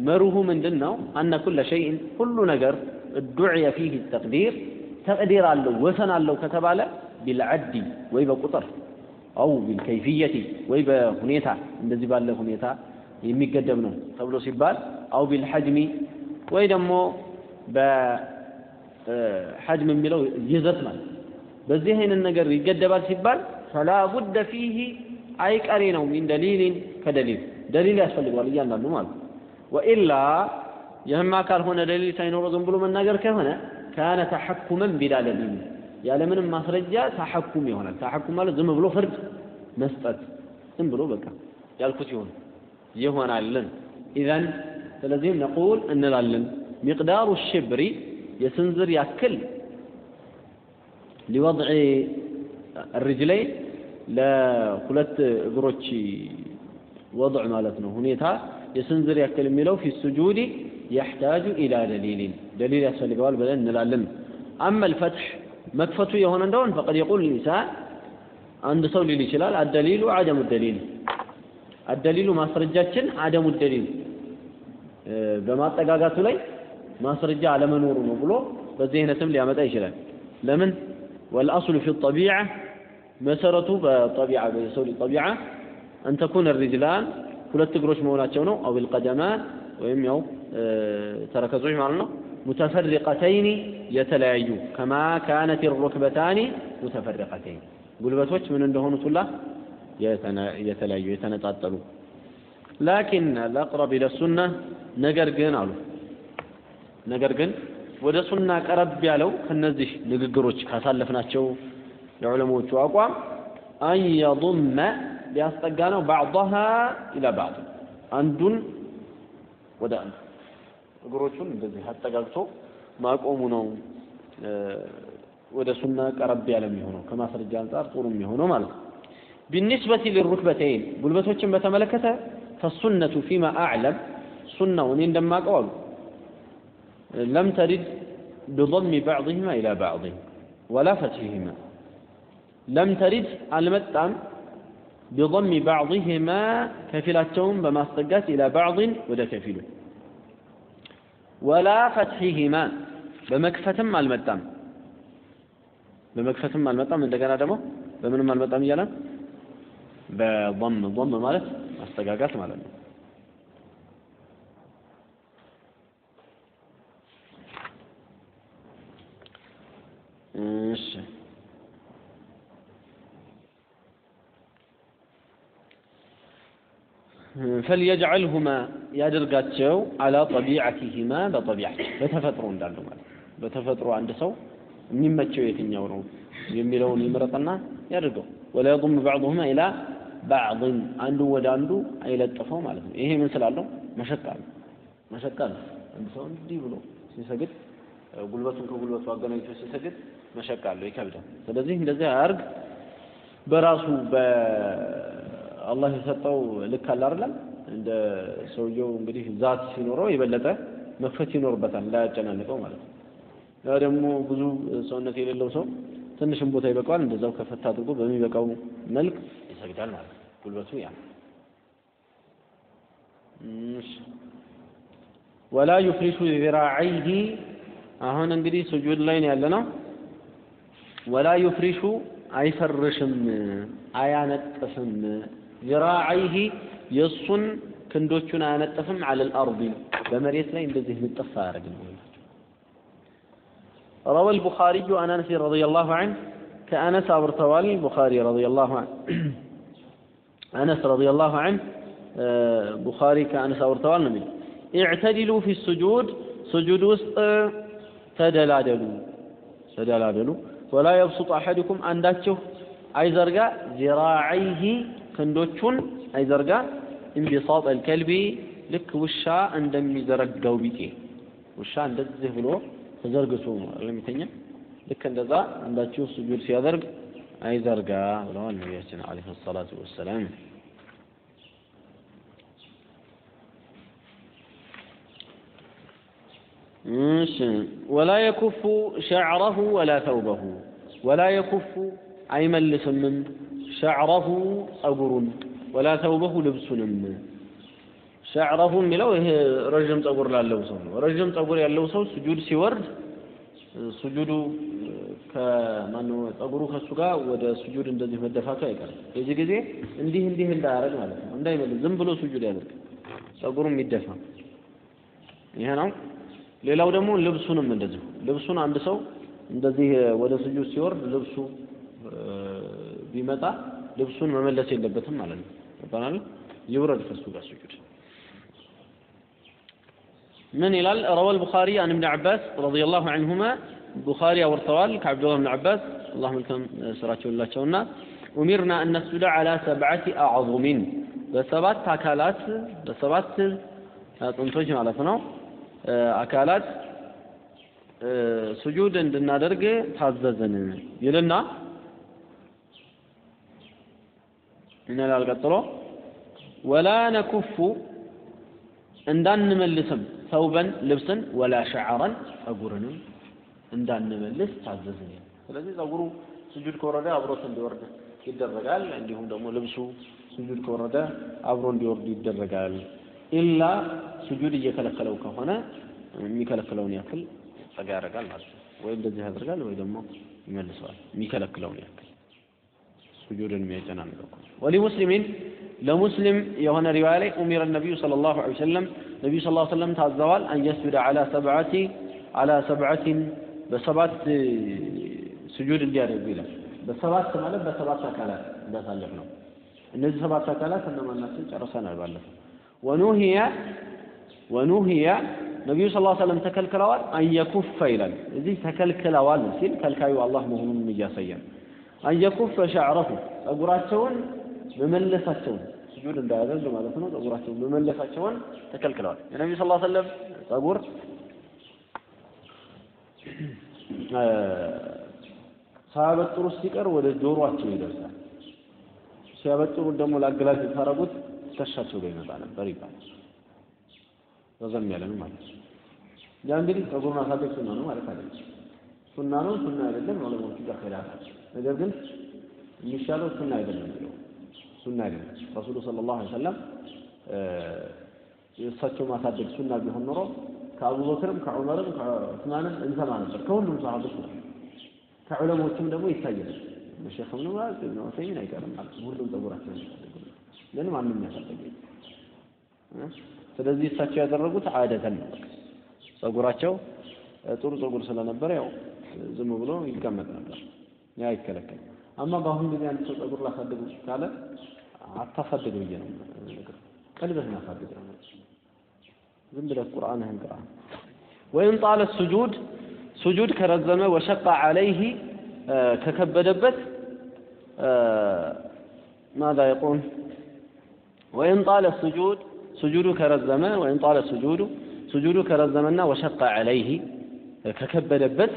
መርሁ ምንድን ነው አነ ኩለ ሸይእን ሁሉ ነገር ዱዕየ ፊህ ተቅዲር ተቅዲር አለው ወሰን አለው ከተባለ ቢልዓዲ ወይ በቁጥር አው ቢልከይፍየቲ ወይ በሁኔታ እንደዚህ ባለ ሁኔታ የሚገደብ ነው ተብሎ ሲባል አው ቢልሐጅሚ ወይ ደግሞ በሐጅም የሚለው ይዘት ማለት በዚህ አይነት ነገር ይገደባል ሲባል ፈላ ቡደ ፊህ አይቀሬ ነው ሚን ደሊልን ከደሊል ደሊል ያስፈልገዋል እያንዳንዱ ማለት ነው ወኢላ ይህማ ካልሆነ ደሊል ሳይኖረው ዝም ብሎ መናገር ከሆነ ካነ ተሐኩመን ቢላ ደሊል ያለምንም ማስረጃ ተሐኩም ይሆናል ተሐኩም ማለት ዝም ብሎ ፍርድ መስጠት ዝም ብሎ በቃ ያልኩት ይሁን ይሆናልን ኢዘን ስለዚህም ነቁል እንላለን ሚቅዳሩ ሽብሪ የስንዝር ያክል እርጅ ላይ ለሁለት እግሮች ወضዕ ማለት ነው። ሁኔታ የስንዝር ያክል የሚለው ፊ ሱጁድ የሕታጁ ኢላ ደሊሊን ደሊል ያስፈልገዋል ብለን እንላለን። አመ ልፈትሕ መክፈቱ የሆነ እንደሆን ፈቀድ የቁል ሊሳን አንድ ሰው ሊል ይችላል። አደሊሉ አደሙ ደሊል አደሊሉ ማስረጃችን አደሙ ደሊል በማጠጋጋቱ ላይ ማስረጃ አለመኖሩ ነው ብሎ በዚህ አይነትም ሊያመጣ ይችላል። ለምን? ወልአስሉ ፊ ጠቢዓ መሰረቱ በጠቢዓ በሰው ልጅ ጠቢዓ አን ተኩነ ሪጅላን ሁለት እግሮች መሆናቸው ነው። አው ልቀደማን ወይም ያው ተረከዞች ማለት ነው። ሙተፈሪቀተይኒ የተለያዩ ከማ ካነት ሩክበታኒ ሙተፈሪቀተይን ጉልበቶች ምን እንደሆኑት ሁላ የተለያዩ የተነጣጠሉ። ላኪን ለአቅረብ ኢለ ሱና ነገር ግን አሉ። ነገር ግን ወደ ሱና ቀረብ ያለው ከነዚህ ንግግሮች ካሳለፍናቸው لعلماء أقوام أن يضم بأصدقان بعضها إلى بعض. أند ወደ አንድ እግሮቹን حتى አጠጋግቶ ما ነው። ወደ سنة كربي على የሚሆነው كما አንጻር ጥሩ የሚሆነው ማለት ነው። بالنسبة للركبتين ጉልበቶችን በተመለከተ فالسنة فيما أعلم سنة እኔ እንደማቀው لم ترد بضم بعضهما إلى بعض ولا فتحهما لم ترد المتام بضم بعضهما كفلاتهم بما استقات إلى بعض ودا كفيل ولا فتحهما بمكفتم المتام بمكفتم المتام من دقنا دمو بمنهم المتام يلا بضم ضم مالت استقاقات مالت እሺ ፈልየጅዐልሁማ ያደርጋቸው አላ ጠቢዐቲሂማ በጠቢዓቸው በተፈጥሮ እንዳሉ ማለት በተፈጥሮ አንድ ሰው የሚመቸው የትኛው ነው የሚለውን ይምረጥና ያድርገው። ወላ የضም ባዕضሁማ ኢላ ባዕድን አንዱ ወደ አንዱ አይለጥፈው ማለት ነው። ይሄ ምን ስላለው? መሸቃ ነው መሸቃ አንድ ሰው እንዲህ ብሎ ሲሰግድ ጉልበቱን ከጉልበቱ አገናኝቶ ሲሰግድ መሸቃ አለው ይከብዳል። ስለዚህ እንደዚህ አያርግ በራሱ በአላህ የሰጠው ልክ አለ አይደለም እንደ ሰውየው እንግዲህ ዛት ሲኖረው የበለጠ መክፈት ይኖርበታል እንዳያጨናንቀው ማለት ነው ያ ደግሞ ብዙ ሰውነት የሌለው ሰው ትንሽም ቦታ ይበቃዋል እንደዛው ከፈታ አድርጎ በሚበቃው መልክ ይሰግዳል ማለት ነው ጉልበቱ ያ ወላ ዩፍሪሹ ذراعيه አሁን እንግዲህ ስጁድ ላይ ነው ያለነው ወላ ዩፍሪሹ አይፈርሽም አያነጥፍም ذراعيه የሱን ክንዶቹን አያነጥፍም على الارض በመሬት ላይ እንደዚህ ንጥፍ አያደርግም روى البخاري عن انس رضي الله عنه كانس ابرتوال البخاري رضي الله عنه انس رضي الله عنه بخاري كانس ابرتوال نمي اعتدلوا في السجود سجود وسط ተደላደሉ ተደላደሉ ወላ የብሱጥ አሐድኩም አንዳችሁ አይዘርጋ ዚራዐይሂ ክንዶቹን አይዘርጋ። እንቢሳጥ አልከልቢ ልክ ውሻ እንደሚዘረጋው ቢጤ። ውሻ እንደዚህ ብሎ ተዘርግቶ ለሚተኛ ልክ እንደዛ አንዳችሁ ስጁድ ሲያደርግ አይዘርጋ ብለዋል ነቢያችን ዓለይሂ ሰላቱ ወሰላም። እሺ። ወላ የኩፉ ሸዕረሁ ወላ ተውበሁ። ወላ የኩፉ አይመልስምም ሸዕረሁ ጸጉሩን ወላ ተውበሁ ልብሱንም ሸዕረሁ የሚለው ይሄ ረዥም ጸጉር ላለው ሰው ነው። ረዥም ጸጉር ያለው ሰው ስጁድ ሲወርድ ስጁዱ ከማነው ጸጉሩ ከሱ ጋር ወደ ስጁድ እንደዚህ መደፋቱ አይቀርም። የዚህ ጊዜ እንዲህ እንዲህ እንዳያደርግ ማለት ነው። እንዳይመልስ ዝም ብሎ ስጁድ ያደርግ ጸጉሩ የሚደፋ ይሄ ነው። ሌላው ደግሞ ልብሱንም እንደዚሁ ልብሱን አንድ ሰው እንደዚህ ወደ ስጁድ ሲወርድ ልብሱ ቢመጣ ልብሱን መመለስ የለበትም ማለት ነው። ይባላል ይውረድ ከሱ ጋር ስጁድ من ይላል روى البخاري عن ابن عباس رضي الله عنهما ቡኻሪ አውርተዋል ከአብዱላህ ብን አባስ አላህ መልካም ስራቸውን ላቸውና ኡሚርና አን ነስጁደ ዐላ ሰብዐቲ አዕዙሚን በሰባት አካላት በሰባት አጥንቶች ማለት ነው አካላት ስጁድ እንድናደርግ ታዘዝን ይልና ምን ቀጥሎ? ወላ ነኩፉ እንዳንመልስም ሰውበን ልብስን ወላ ሸዓረን ጸጉርንም እንዳንመልስ ታዘዝን ስለዚህ ጸጉሩ ስጁድ ከወረደ አብሮት እንዲወርድ ይደረጋል። እንዲሁም ደግሞ ልብሱ ስጁድ ከወረደ አብሮ እንዲወርድ ይደረጋል። ኢላ ስጁድ እየከለከለው ከሆነ የሚከለክለውን ያክል ጸጋ ያደርጋል ማለት ነው። ወይ እንደዚህ ያደርጋል ወይ ደግሞ ይመልሰዋል። የሚከለክለውን ያክል ስጁድን የሚያጨናንቀው ወሊሙስሊሚን ለሙስሊም የሆነ ሪዋያ ላይ ኡሚረ ነቢዩ ሰለላሁ ዐለይሂ ወሰለም ነቢዩ ሰለላሁ ዐለይሂ ወሰለም ታዘዋል አን የስጁደ ዐላ ሰብዐቲ ዐላ ሰብዐቲን በሰባት ስጁድ እንዲያደርጉ ይላል በሰባት ማለት በሰባት አካላት እንዳሳለፍ ነው እነዚህ ሰባት አካላት እነማን ናቸው ጨርሰናል ባለፈው ወኑሂየ ወኑሂየ ነቢዩ ስ ሰለም ተከልክለዋል አንየኩፈ ይላል እዚህ ተከልክለዋል ሲል ከልካዩ አላህ መሆኑን እያሳየን አንየኩፈ ሸዕረሁ ጸጉራቸውን መመለሳቸውን ስጁድ እንዳያደርግ ማለት ነው። ጸጉራቸውን መመለሳቸውን ተከልክለዋል። የነቢዩ ስ ሰለም ጸጉር ሳያበጥሩ ሲቀር ወደ ጆሮአቸው ይደርሳል። ሲያበጥሩት ደግሞ ላገላጭ ታረጉት ትከሻቸው ጋር ይመጣ ነበር ይባላል። ረዘም ያለ ነው ማለት ነው። ያ እንግዲህ ጸጉር ማሳደግ ሱና ነው ማለት አይደለም። ሱና ነው ሱና አይደለም። ዑለማዎቹ ጋር ኺላፍ ነገር ግን የሚሻለው ሱና አይደለም ብለው ሱና አይደለም። ረሱሉ ሰለላሁ ዐለይሂ ወሰለም የእሳቸው ማሳደግ ሱና ቢሆን ኖሮ ከአቡበክርም ከዑመርም ከዑስማንም እንሰማ ነበር። ከሁሉም ሰሃቦች ነው። ከዑለሞችም ደግሞ ይታያል ሼክ እብኑ ባዝ እብኑ ዑሰይሚን አይቀርም ማለት ሁሉም ጸጉራቸውን ያሳደጉ ግን ማንም ያሳደገ ስለዚህ እሳቸው ያደረጉት አደተን ጸጉራቸው ጥሩ ጸጉር ስለነበረ ያው ዝም ብሎ ይቀመጥ ነበር ያ ይከለከል አማ በአሁኑ ጊዜ አንድ ሰው ጸጉር ላሳድግ ካለ አታሳድግ ብዬ ነው ነገር ቀልበህን አሳድግ። ነው ዝም ብለህ ቁርአንህን ቅራ። ወይም ጣለ ስጁድ ስጁድ ከረዘመ ወሸቃ ዐለይህ ከከበደበት ማዛ የቁል ወይም ጣለ ስጁድ ስጁዱ ከረዘመ ወይም ጣለ ስጁዱ ስጁዱ ከረዘመና ወሸቃ ዐለይህ ከከበደበት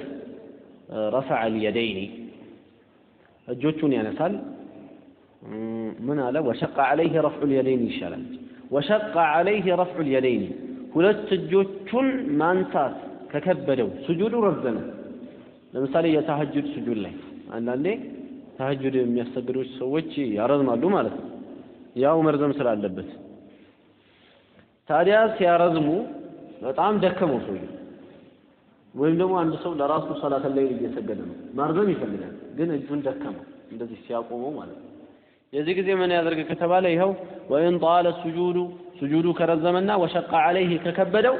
ረፈዐ ልየደይኒ እጆቹን ያነሳል። ምን አለ? ወሸቃ ዐለይህ ረፍዑ ልየደይኒ ይሻላል። ወሸቃ ዐለይህ ረፍዑ ልየደይኒ ሁለት እጆቹን ማንሳት ከከበደው ስጁዱ ረዘመ። ለምሳሌ የተሐጁድ ስጁድ ላይ አንዳንዴ ተሐጁድ የሚያሰግዱ ሰዎች ያረዝማሉ ማለት ነው። ያው መርዘም ስላለበት። ታዲያ ሲያረዝሙ በጣም ደከመው ሰውዬ ወይም ደግሞ አንድ ሰው ለራሱ ሰላተ ላይል እየሰገደ ነው። ማርዘም ይፈልጋል ግን እጁን ደከመው እንደዚህ ሲያቆመው ማለት ነው። የዚህ ጊዜ ምን ያደርግ ከተባለ ይኸው ወይን ጣለ ስጁዱ ስጁዱ ከረዘመና ወሸቃ ዐለይህ ከከበደው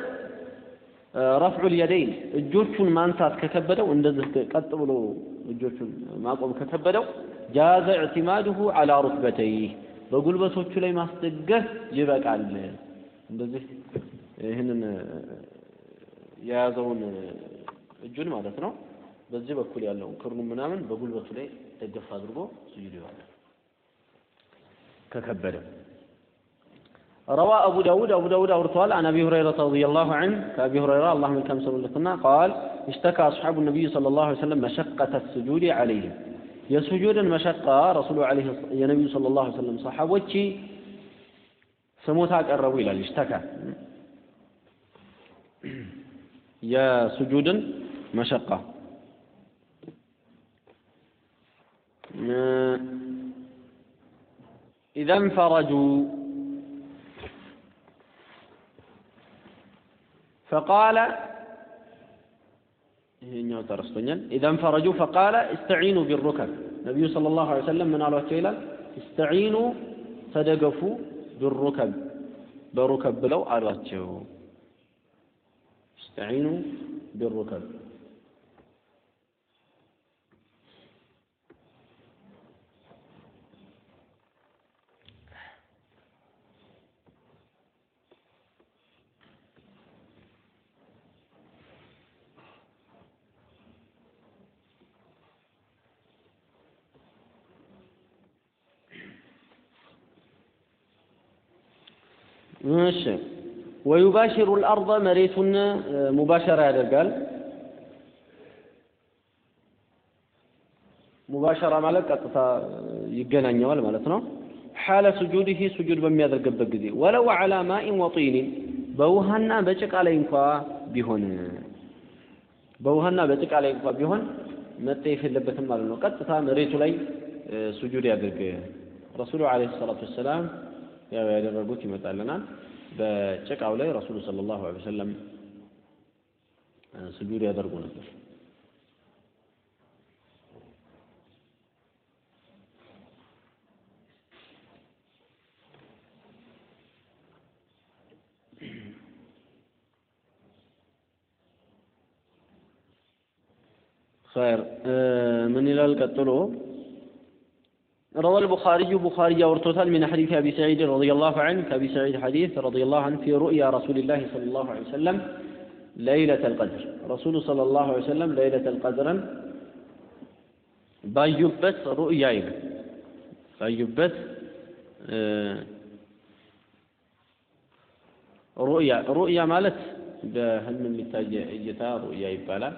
ረፍዑ ልየደይን እጆቹን ማንሳት ከከበደው እንደዚህ ቀጥ ብሎ እጆቹን ማቆም ከከበደው ጃዘ እዕቲማድሁ ዐላ ሩክበተይህ በጉልበቶቹ ላይ ማስደገፍ ይበቃል። እንደዚህ ይህንን የያዘውን እጁን ማለት ነው በዚህ በኩል ያለውን ክርኑ ምናምን በጉልበቱ ላይ ደገፍ አድርጎ ስጁድ ይዋላል ከከበደው روى أبو داود أبو داود أورتوال عن أبي هريرة رضي الله عنه كأبي هريرة الله من كم سبلتنا قال اشتكى أصحاب النبي صلى الله عليه وسلم مشقة السجود عليهم يا سجود المشقة رسول عليه يا نبي صلى الله عليه وسلم صحابتي سموتها قربوا إلى اشتكى يا سجود مشقة. إذا انفرجوا. فقال إيه، إذا انفرجوا فقال استعينوا بالركب. النبي صلى الله عليه وسلم من قال استعينوا تدقفوا بالركب. بركب لو أردتوا استعينوا بالركب. ماشي. ወዩባሽሩ ልአርض መሬቱን ሙባሸራ ያደርጋል። ሙባሸራ ማለት ቀጥታ ይገናኘዋል ማለት ነው። ሓለ ስጁድህ ስጁድ በሚያደርግበት ጊዜ ወለው ዓላ ማኢን ወጢኒን በውሃና በጭቃ ላይ እንኳ ቢሆን በውሃና በጭቃ ላይ እንኳ ቢሆን መጠየፍ የለበትም ማለት ነው። ቀጥታ መሬቱ ላይ ስጁድ ያድርግ። ረሱሉ ዓለይሂ ሰላቱ ወሰላም ያው ያደረጉት ይመጣልናል በጭቃው ላይ ረሱሉ ሰለላሁ ዐለይሂ ወሰለም ስጁድ ያደርጉ ነበር خير من إلى القتلو روى البخاري بخاري ورتوتال من حديث أبي سعيد رضي الله عنه أبي سعيد حديث رضي الله عنه في رؤيا رسول الله صلى الله عليه وسلم ليلة القدر رسول صلى الله عليه وسلم ليلة القدر بايبت رؤيا بايبت رؤيا رؤيا مالت بهلم የሚታይ እይታ ሩእያ ይባላል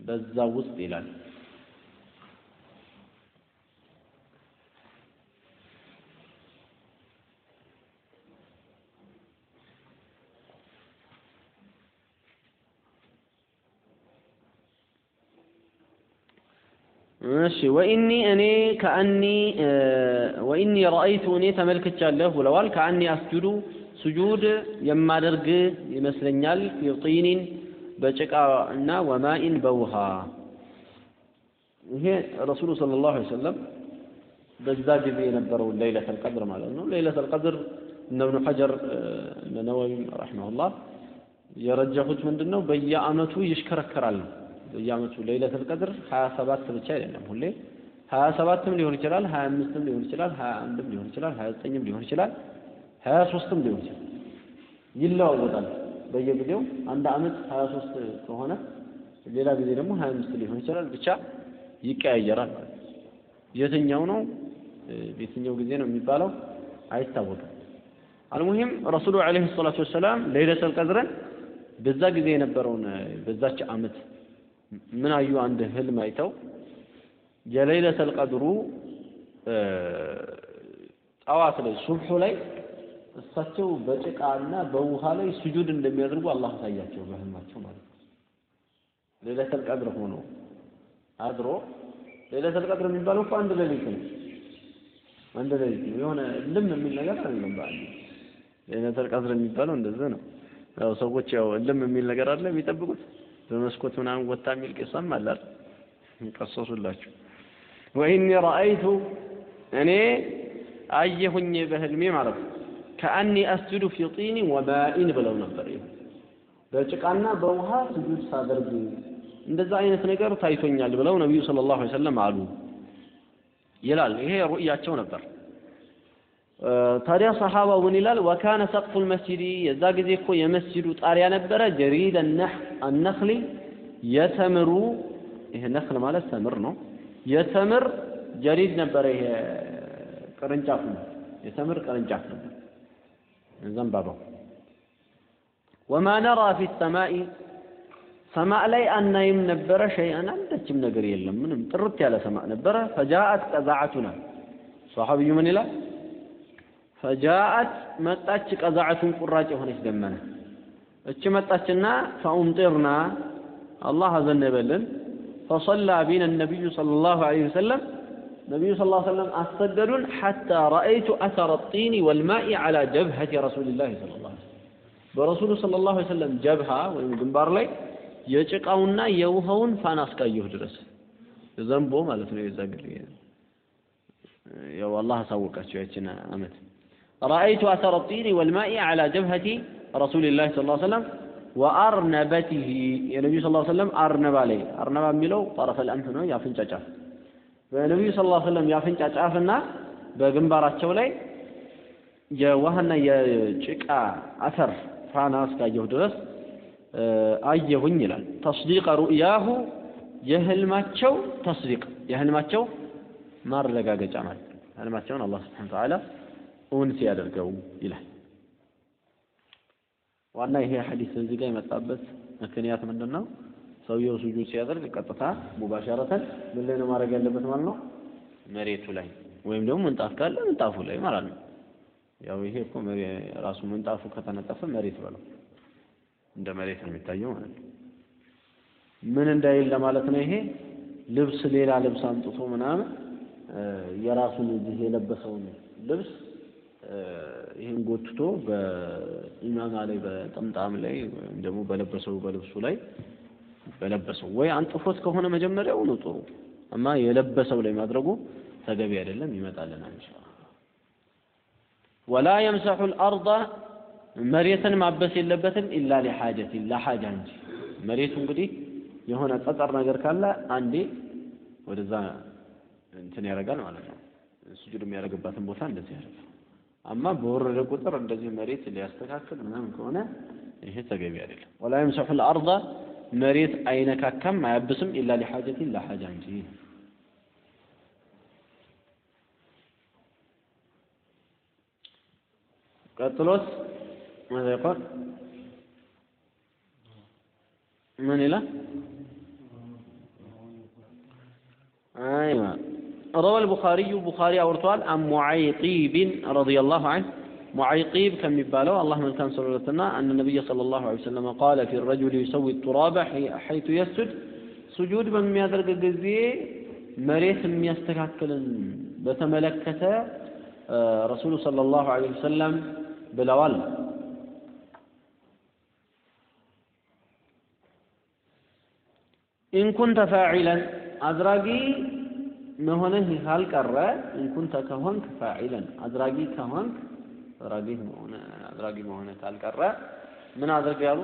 በዛ ውስጥ ይላል እሺ ወኢኒ እኔ ከአኒ ወኢኒ ረአይቱ እኔ ተመልክቻለሁ ብለዋል ከአኒ አስጁዱ ስጁድ የማደርግ ይመስለኛል ፊ ጢኒን በጭቃ እና ወማኢን በውሃ ይሄ ረሱሉ ሰለላሁ ዐለይሂ ወሰለም በዛ ጊዜ የነበረውን ለይለተል ቀድር ማለት ነው። ለይለተል ቀድር እነ እብኑ ሐጀር እነ ነወዊም ረሒመሁላህ የረጀሁት ምንድን ነው? በየአመቱ ይሽከረከራል ነው። በየአመቱ ለይለተል ቀድር ሀያ ሰባት ብቻ አይደለም። ሁሌ ሀያ ሰባትም ሊሆን ይችላል፣ ሀያ አምስትም ሊሆን ይችላል፣ ሀያ አንድም ሊሆን ይችላል፣ ሀያ ዘጠኝም ሊሆን ይችላል፣ ሀያ ሶስትም ሊሆን ይችላል። ይለዋወጣል በየጊዜው አንድ አመት 23 ከሆነ ሌላ ጊዜ ደግሞ 25 ሊሆን ይችላል። ብቻ ይቀያየራል የትኛው ነው የትኛው ጊዜ ነው የሚባለው አይታወቅም። አልሙሂም ረሱሉ ዓለይሂ ሰላቱ ወሰላም ለይለተል ቀድርን በዛ ጊዜ የነበረውን በዛች አመት ምን አዩ? አንድ ህልም አይተው የለይለተል ቀድሩ ጠዋት ላይ ሱብሑ ላይ እሳቸው በጭቃና በውሃ ላይ ስጁድ እንደሚያደርጉ አላህ አሳያቸው በህልማቸው ማለት ነው። ሌለተል ቀድር ሆኖ አድሮ ሌለተል ቀድር የሚባለው እኮ አንድ ሌሊት ነው። አንድ ሌሊት ነው። የሆነ ልም የሚል ነገር አይደለም። በአንድ ሌለተል ቀድር የሚባለው እንደዚህ ነው። ያው ሰዎች ያው ልም የሚል ነገር አለ የሚጠብቁት በመስኮት ምናምን ወጣ የሚል ቂሳም አለ ቀሰሱላችሁ። ወኢኒ ረአይቱ እኔ አየሁኝ በህልሜ ማለት ነው ከአኒ አስጁዱ ፊ ጢኒ ወማኢን ብለው ነበር። በጭቃና በውሃ ስጁድ ሳደርግ እንደዛ አይነት ነገር ታይቶኛል ብለው ነቢዩ ሰለላሁ ዐለይሂ ወሰለም አሉ ይላል። ይሄ ሩእያቸው ነበር። ታዲያ ሰሓባው ምን ይላል? ወካነ ሰቅፉ ልመስጂድ የዛ ጊዜ እኮ የመስጂዱ ጣሪያ ነበረ ጀሪድ አነኽሊ የተምሩ ይሄ ነኽል ማለት ተምር ነው። የተምር ጀሪድ ነበረ። ይሄ ቅርንጫፍ ነው። የተምር ቅርንጫፍ ነበር ዘንባባው። ወማ ነራ ፊ ሰማኢ ሰማዕ ላይ አናይም ነበረ ሸይአን አንዳችም ነገር የለም። ምንም ጥርት ያለ ሰማዕ ነበረ። ፈጃአት ቀዛዓቱና ሰሓቢዩ ምን ይላል? ፈጃአት መጣች ቀዛዓቱን ቁራጭ የሆነች ደመና። እች መጣችና ፈኡምጢርና አላህ አዘነበልን። ፈሰላ ቢና ነቢዩ ሰለላሁ ዐለይሂ ወሰለም። ነቢዩ ስ ሰለም አሰገዱን። ሐታ ረአይቱ አተረ ጢኒ ወልማኢ ዐላ ጀብሀቲ ረሱሊላህ ስለ ላ በረሱሉ ስለ ላሁ ሰለም ጀብሃ ወይም ግንባር ላይ የጭቃውና የውሃውን ፋና እስካየሁ ድረስ። ዘንቦ ማለት ነው። የዛ ያው አላህ አሳወቃቸው ያችን አመት ረአይቱ አተረ ጢኒ ወልማኢ ዐላ ጀብሀቲ ረሱሊላህ ስለ ላ ሰለም ወአርነበቲሂ የነቢዩ ስ ሰለም አርነባ ላይ አርነባ የሚለው ጠረፈል አንፍ ነው የአፍንጫ ጫፍ። በነቢዩ ስ ላ ሰለም የአፍንጫ ጫፍና በግንባራቸው ላይ የውሃና የጭቃ አፈር ፋና እስካየሁ ድረስ አየሁኝ ይላል። ተስዲቀ ሩእያሁ የህልማቸው ተስዲቅ የህልማቸው ማረጋገጫ ማለት ህልማቸውን አላህ ስብሐነ ወተዓላ እውን ሲያደርገው ይላል። ዋና ይሄ ሐዲስ እዚህ ጋር የመጣበት ምክንያት ምንድን ነው? ሰውየው ሱጁድ ሲያደርግ ቀጥታ ሙባሸረተን ምን ላይ ነው ማድረግ ያለበት ማለት ነው? መሬቱ ላይ ወይም ደግሞ ምንጣፍ ካለ ምንጣፉ ላይ ማለት ነው። ያው ይሄ እኮ ራሱ ምንጣፉ ከተነጠፈ መሬት በለው እንደ መሬት ነው የሚታየው ማለት ነው። ምን እንዳይል ለማለት ነው። ይሄ ልብስ ሌላ ልብስ አምጥቶ ምናምን የራሱን የለበሰውን ልብስ ይህን ጎትቶ በኢማማ ላይ በጠምጣም ላይ ወይም ደግሞ በለበሰው በልብሱ ላይ በለበሰው ወይ አንጥፎት ከሆነ መጀመሪያው ነው ጥሩ። እማ የለበሰው ላይ ማድረጉ ተገቢ አይደለም። ይመጣልናል ኢንሻአላህ። ወላ የምሰሑ አልአርض መሬትን ማበስ የለበትም ኢላ ሊሓጀት ለሓጃ እንጂ መሬቱ እንግዲህ የሆነ ጠጠር ነገር ካለ አንዴ ወደዛ እንትን ያደርጋል ማለት ነው። ስጁድ የሚያደርግባትን ቦታ እንደዚህ ያደርጋል። أما بورد كتر الذي مريت اللي يستكاكل من كونة إيه تجيب يعني. ولا يمسح الأرض مريت أينك كم ما يبسم إلا لحاجة إلا حاجة عندي. قتلوس ماذا يقول؟ من إله؟ أيوه. روى البخاري بخاري أورتوال عن معيقيب رضي الله عنه. معيقيب كم يبالو؟ اللهم كان سرورتنا أن النبي صلى الله عليه وسلم قال في الرجل يسوي التراب حيث يسجد سجود من ميادر قزي مريث يستكاكل بتملكت آه، رسول صلى الله عليه وسلم بلوال. إن كنت فاعلا أدراجي መሆንህ ካልቀረ ኢንኩንተ ከሆንክ ፋዒለን አድራጊ ከሆንክ አድራጊ መሆነ አድራጊ መሆንህ ካልቀረ ምን አድርግ ያሉ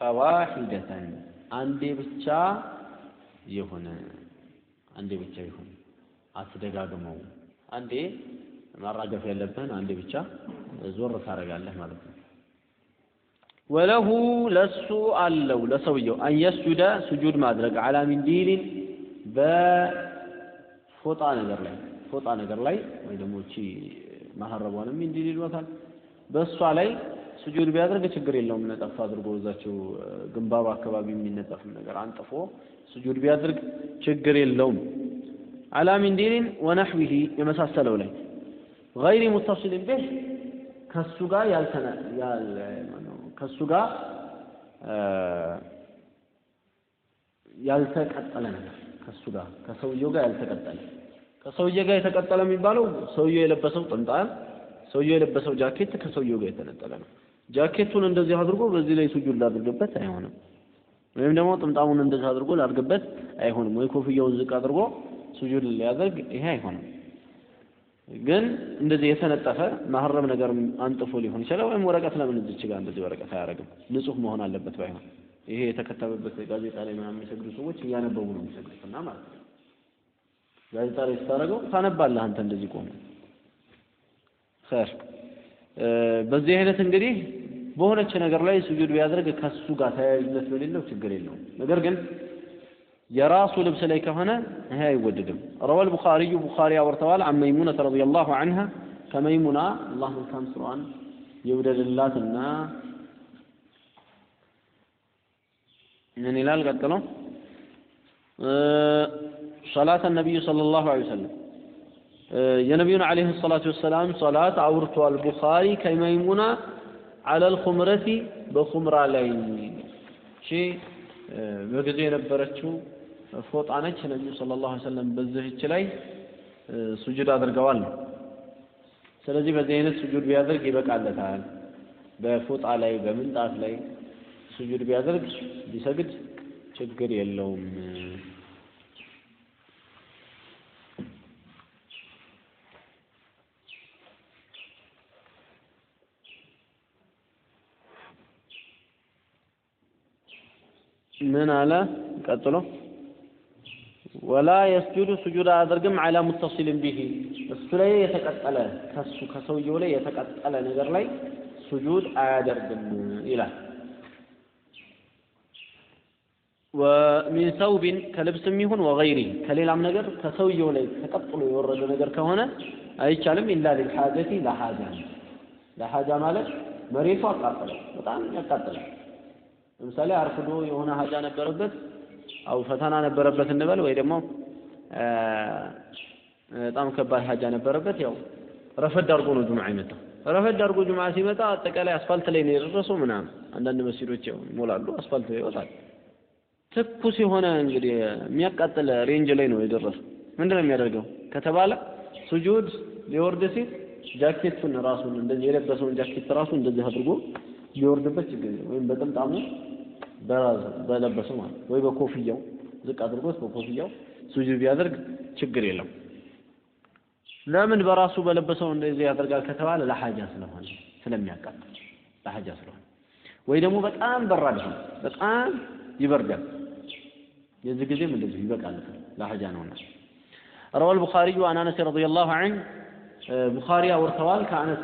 ፈዋሂደተን አንዴ ብቻ የሆነ አንዴ ብቻ ይሁን አትደጋግመው። አንዴ ማራገፍ ያለብህን አንዴ ብቻ ዞር ታደርጋለህ ማለት ነው። وله ለሱ አለው ለሰውየው أن يسجد ስጁድ ማድረግ على منديل በፎጣ ነገር ላይ ፎጣ ነገር ላይ ወይ ደግሞ እቺ ማሀረቧንም منديل ይሏታል። በእሷ ላይ ስጁድ ቢያደርግ ችግር የለውም። ነጠፍ አድርጎ እዛቸው ግንባሩ አካባቢ የሚነጠፍ ነገር አንጥፎ ስጁድ ቢያደርግ ችግር የለውም። አላ ሚንዲሊን ወነሕዊሂ የመሳሰለው ላይ ገይሪ ሙተሲልን ቤህ ከሱ ጋር ያልተነ ከሱ ጋር ያልተቀጠለ ነገር ከሱ ጋር ከሰውየው ጋር ያልተቀጠለ ከሰውየው ጋር የተቀጠለ የሚባለው ሰውየው የለበሰው ጥምጣም ሰውየው የለበሰው ጃኬት ከሰውየው ጋር የተነጠለ ነው። ጃኬቱን እንደዚህ አድርጎ በዚህ ላይ ሱጁድ ላድርግበት አይሆንም። ወይም ደግሞ ጥምጣሙን እንደዚህ አድርጎ ላድርግበት አይሆንም። ወይ ኮፍያውን ዝቅ አድርጎ ሱጁድ ሊያደርግ ይሄ አይሆንም። ግን እንደዚህ የተነጠፈ ማህረም ነገር አንጥፎ ሊሆን ይችላል። ወይም ወረቀት ለምን እዚች ጋር እንደዚህ ወረቀት አያደርግም? ንጹህ መሆን አለበት። ባይሆን ይሄ የተከተበበት ጋዜጣ ላይ ምናምን የሚሰግዱ ሰዎች እያነበቡ ነው የሚሰግዱትና ማለት ነው። ጋዜጣ ላይ ስታደርገው ታነባለህ አንተ እንደዚህ ቆመ ኸይር። በዚህ አይነት እንግዲህ በሆነች ነገር ላይ ስጁድ ቢያደርግ ከሱ ጋር ተያያዥነት በሌለው ችግር የለውም። ነገር ግን የራሱ ልብስ ላይ ከሆነ ይሄ አይወደድም። ረወል ቡኻሪዩ ቡኻሪ አወርተዋል አን መይሙነተ ረዲየላሁ ዐንሃ ከመይሙና አላህ መልካም ስራዋን ይውደድላትና ምን ይላል ቀጥሎ ሰላት ነቢዩ ሰለላሁ ዐለይሂ ወሰለም የነቢዩን ዐለይሂ ሰላቱ ወሰላም ሰላት አውርቷል ቡኻሪ ከመይሙና ዐለል ኹምረቲ በኹምራ ላይ እሺ በጊዜ የነበረችው ፎጣ ነች። ነቢዩ ሰለላሁ ዐለይሂ ወሰለም በዚህች ላይ ሱጁድ አድርገዋል ነው። ስለዚህ በዚህ አይነት ሱጁድ ቢያደርግ ይበቃለታል። በፎጣ ላይ በምንጣፍ ላይ ሱጁድ ቢያደርግ ቢሰግድ ችግር የለውም። ምን አለ ቀጥሎ ወላ የስጁዱ ስጁድ አያደርግም አላ ሙተሲልን ቢሂ እሱ ላይ የተቀጠለ ከሱ ከሰውየው ላይ የተቀጠለ ነገር ላይ ስጁድ አያደርግም ይላል። ወሚን ሰውቢን ከልብስም ይሁን ወገይሪ ከሌላም ነገር ከሰውየው ላይ ተቀጥሎ የወረደ ነገር ከሆነ አይቻልም። ኢላ ሊልሓጀቲ ለሓጃ ለሓጃ ማለት መሬቱ አቃጠለው፣ በጣም ያቃጥላል። ለምሳሌ አርፍዶ የሆነ ሀጃ ነበረበት አው ፈተና ነበረበት እንበል ወይ ደግሞ በጣም ከባድ ሀጃ ነበረበት። ያው ረፈድ አድርጎ ነው ጁምዓ የመጣው። ረፈድ አድርጎ ጁምዓ ሲመጣ አጠቃላይ አስፋልት ላይ ነው የደረሰው ምናምን። አንዳንድ መስጊዶች ያው ይሞላሉ፣ አስፋልት ላይ ይወጣል። ትኩስ የሆነ እንግዲህ የሚያቃጥል ሬንጅ ላይ ነው የደረሰው። ምንድን ነው የሚያደርገው ከተባለ ሱጁድ ሊወርድ ሲል ጃኬቱን ራሱን እንደዚህ የለበሰውን ጃኬት ራሱ እንደዚህ አድርጎ ሊወርድበት የለም። ወይም በጥምጣሙ በለበሰው ማለት ወይ በኮፍያው ዝቅ አድርጎት በኮፍያው ሱጁድ ቢያደርግ ችግር የለም። ለምን በራሱ በለበሰው እንደዚህ ያደርጋል ከተባለ ለሐጃ ስለሆነ ስለሚያቃጥል ለሐጃ ስለሆነ ወይ ደግሞ በጣም በራድ በጣም ይበርዳል። የዚህ ጊዜም እንደዚሁ ይበቃል ለሐጃ ነውና روى البخاري عن انس رضي الله عنه بخاري اورتوال كانس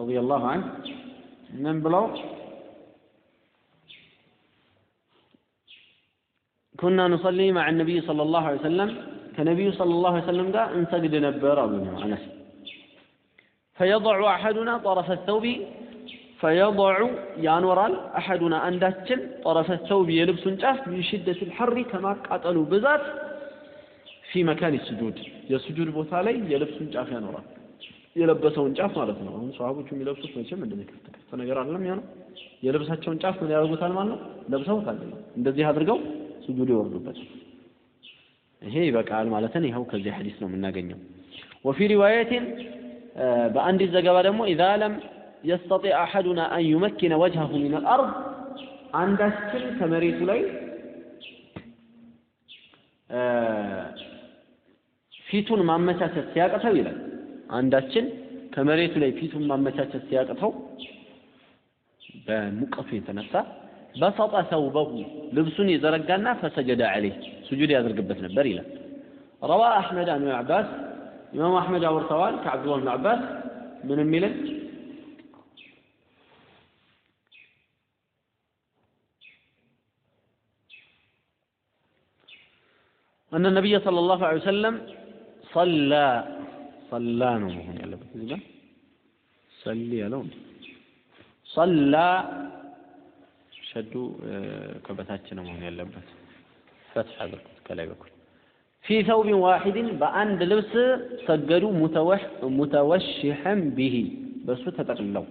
رضي الله عنه من بلو كنا نصلي مع النبي صلى الله عليه وسلم كنبي صلى الله عليه وسلم قال انسجد نبر أبونا أنس فيضع أحدنا طرف الثوب ፈየضዑ ያኖራል አሐዱና አንዳችን ጠረፈ ሰውብ የልብሱን ጫፍ ሚሽደቱል ሐሪ ከማቃጠሉ ብዛት ፊ መካን ስጁድ የስጁድ ቦታ ላይ የልብሱን ጫፍ ያኖራል የለበሰውን ጫፍ ማለት ነው. አሁን ሰሃቦቹ የሚለብሱት መቼም እንደዚህ ከፍተ ነገር አይደለም ያ ነው የልብሳቸውን ጫፍ ምን ያደርጉታል ማለት ነው? ለብሰውታል። እንደዚህ አድርገው ስጁድ ይወርዱበት። ይሄ ይበቃል ማለትን ይኸው ከዚህ ሐዲስ ነው የምናገኘው። وفي رواية በአንዲት ዘገባ ደግሞ إذا لم يستطيع أحدنا أن يمكن وجهه من الأرض አንዳችን ከመሬቱ ላይ ፊቱን ማመቻቸት ሲያቅተው ይላል አንዳችን ከመሬቱ ላይ ፊቱን ማመቻቸት ሲያቅተው በሙቀቱ የተነሳ በሰጠ ሰውበሁ ልብሱን የዘረጋና ፈሰጀደ ዐለይህ ስጁድ ያደርግበት ነበር ይላል ረዋ አሕመድ አን አባስ ኢማም አሕመድ አውርተዋል ከዓብዱላህ ብን አባስ ምን የሚልን أن النبي صلى الله عليه وسلم صلى. صلى نمهم صلي يلون صلى. شدوا كبتاتنا نمهم يلا فتح هذا كلا يقول في ثوب واحد بأن لبس سجلوا متوش متوشحا به بس تتقلوا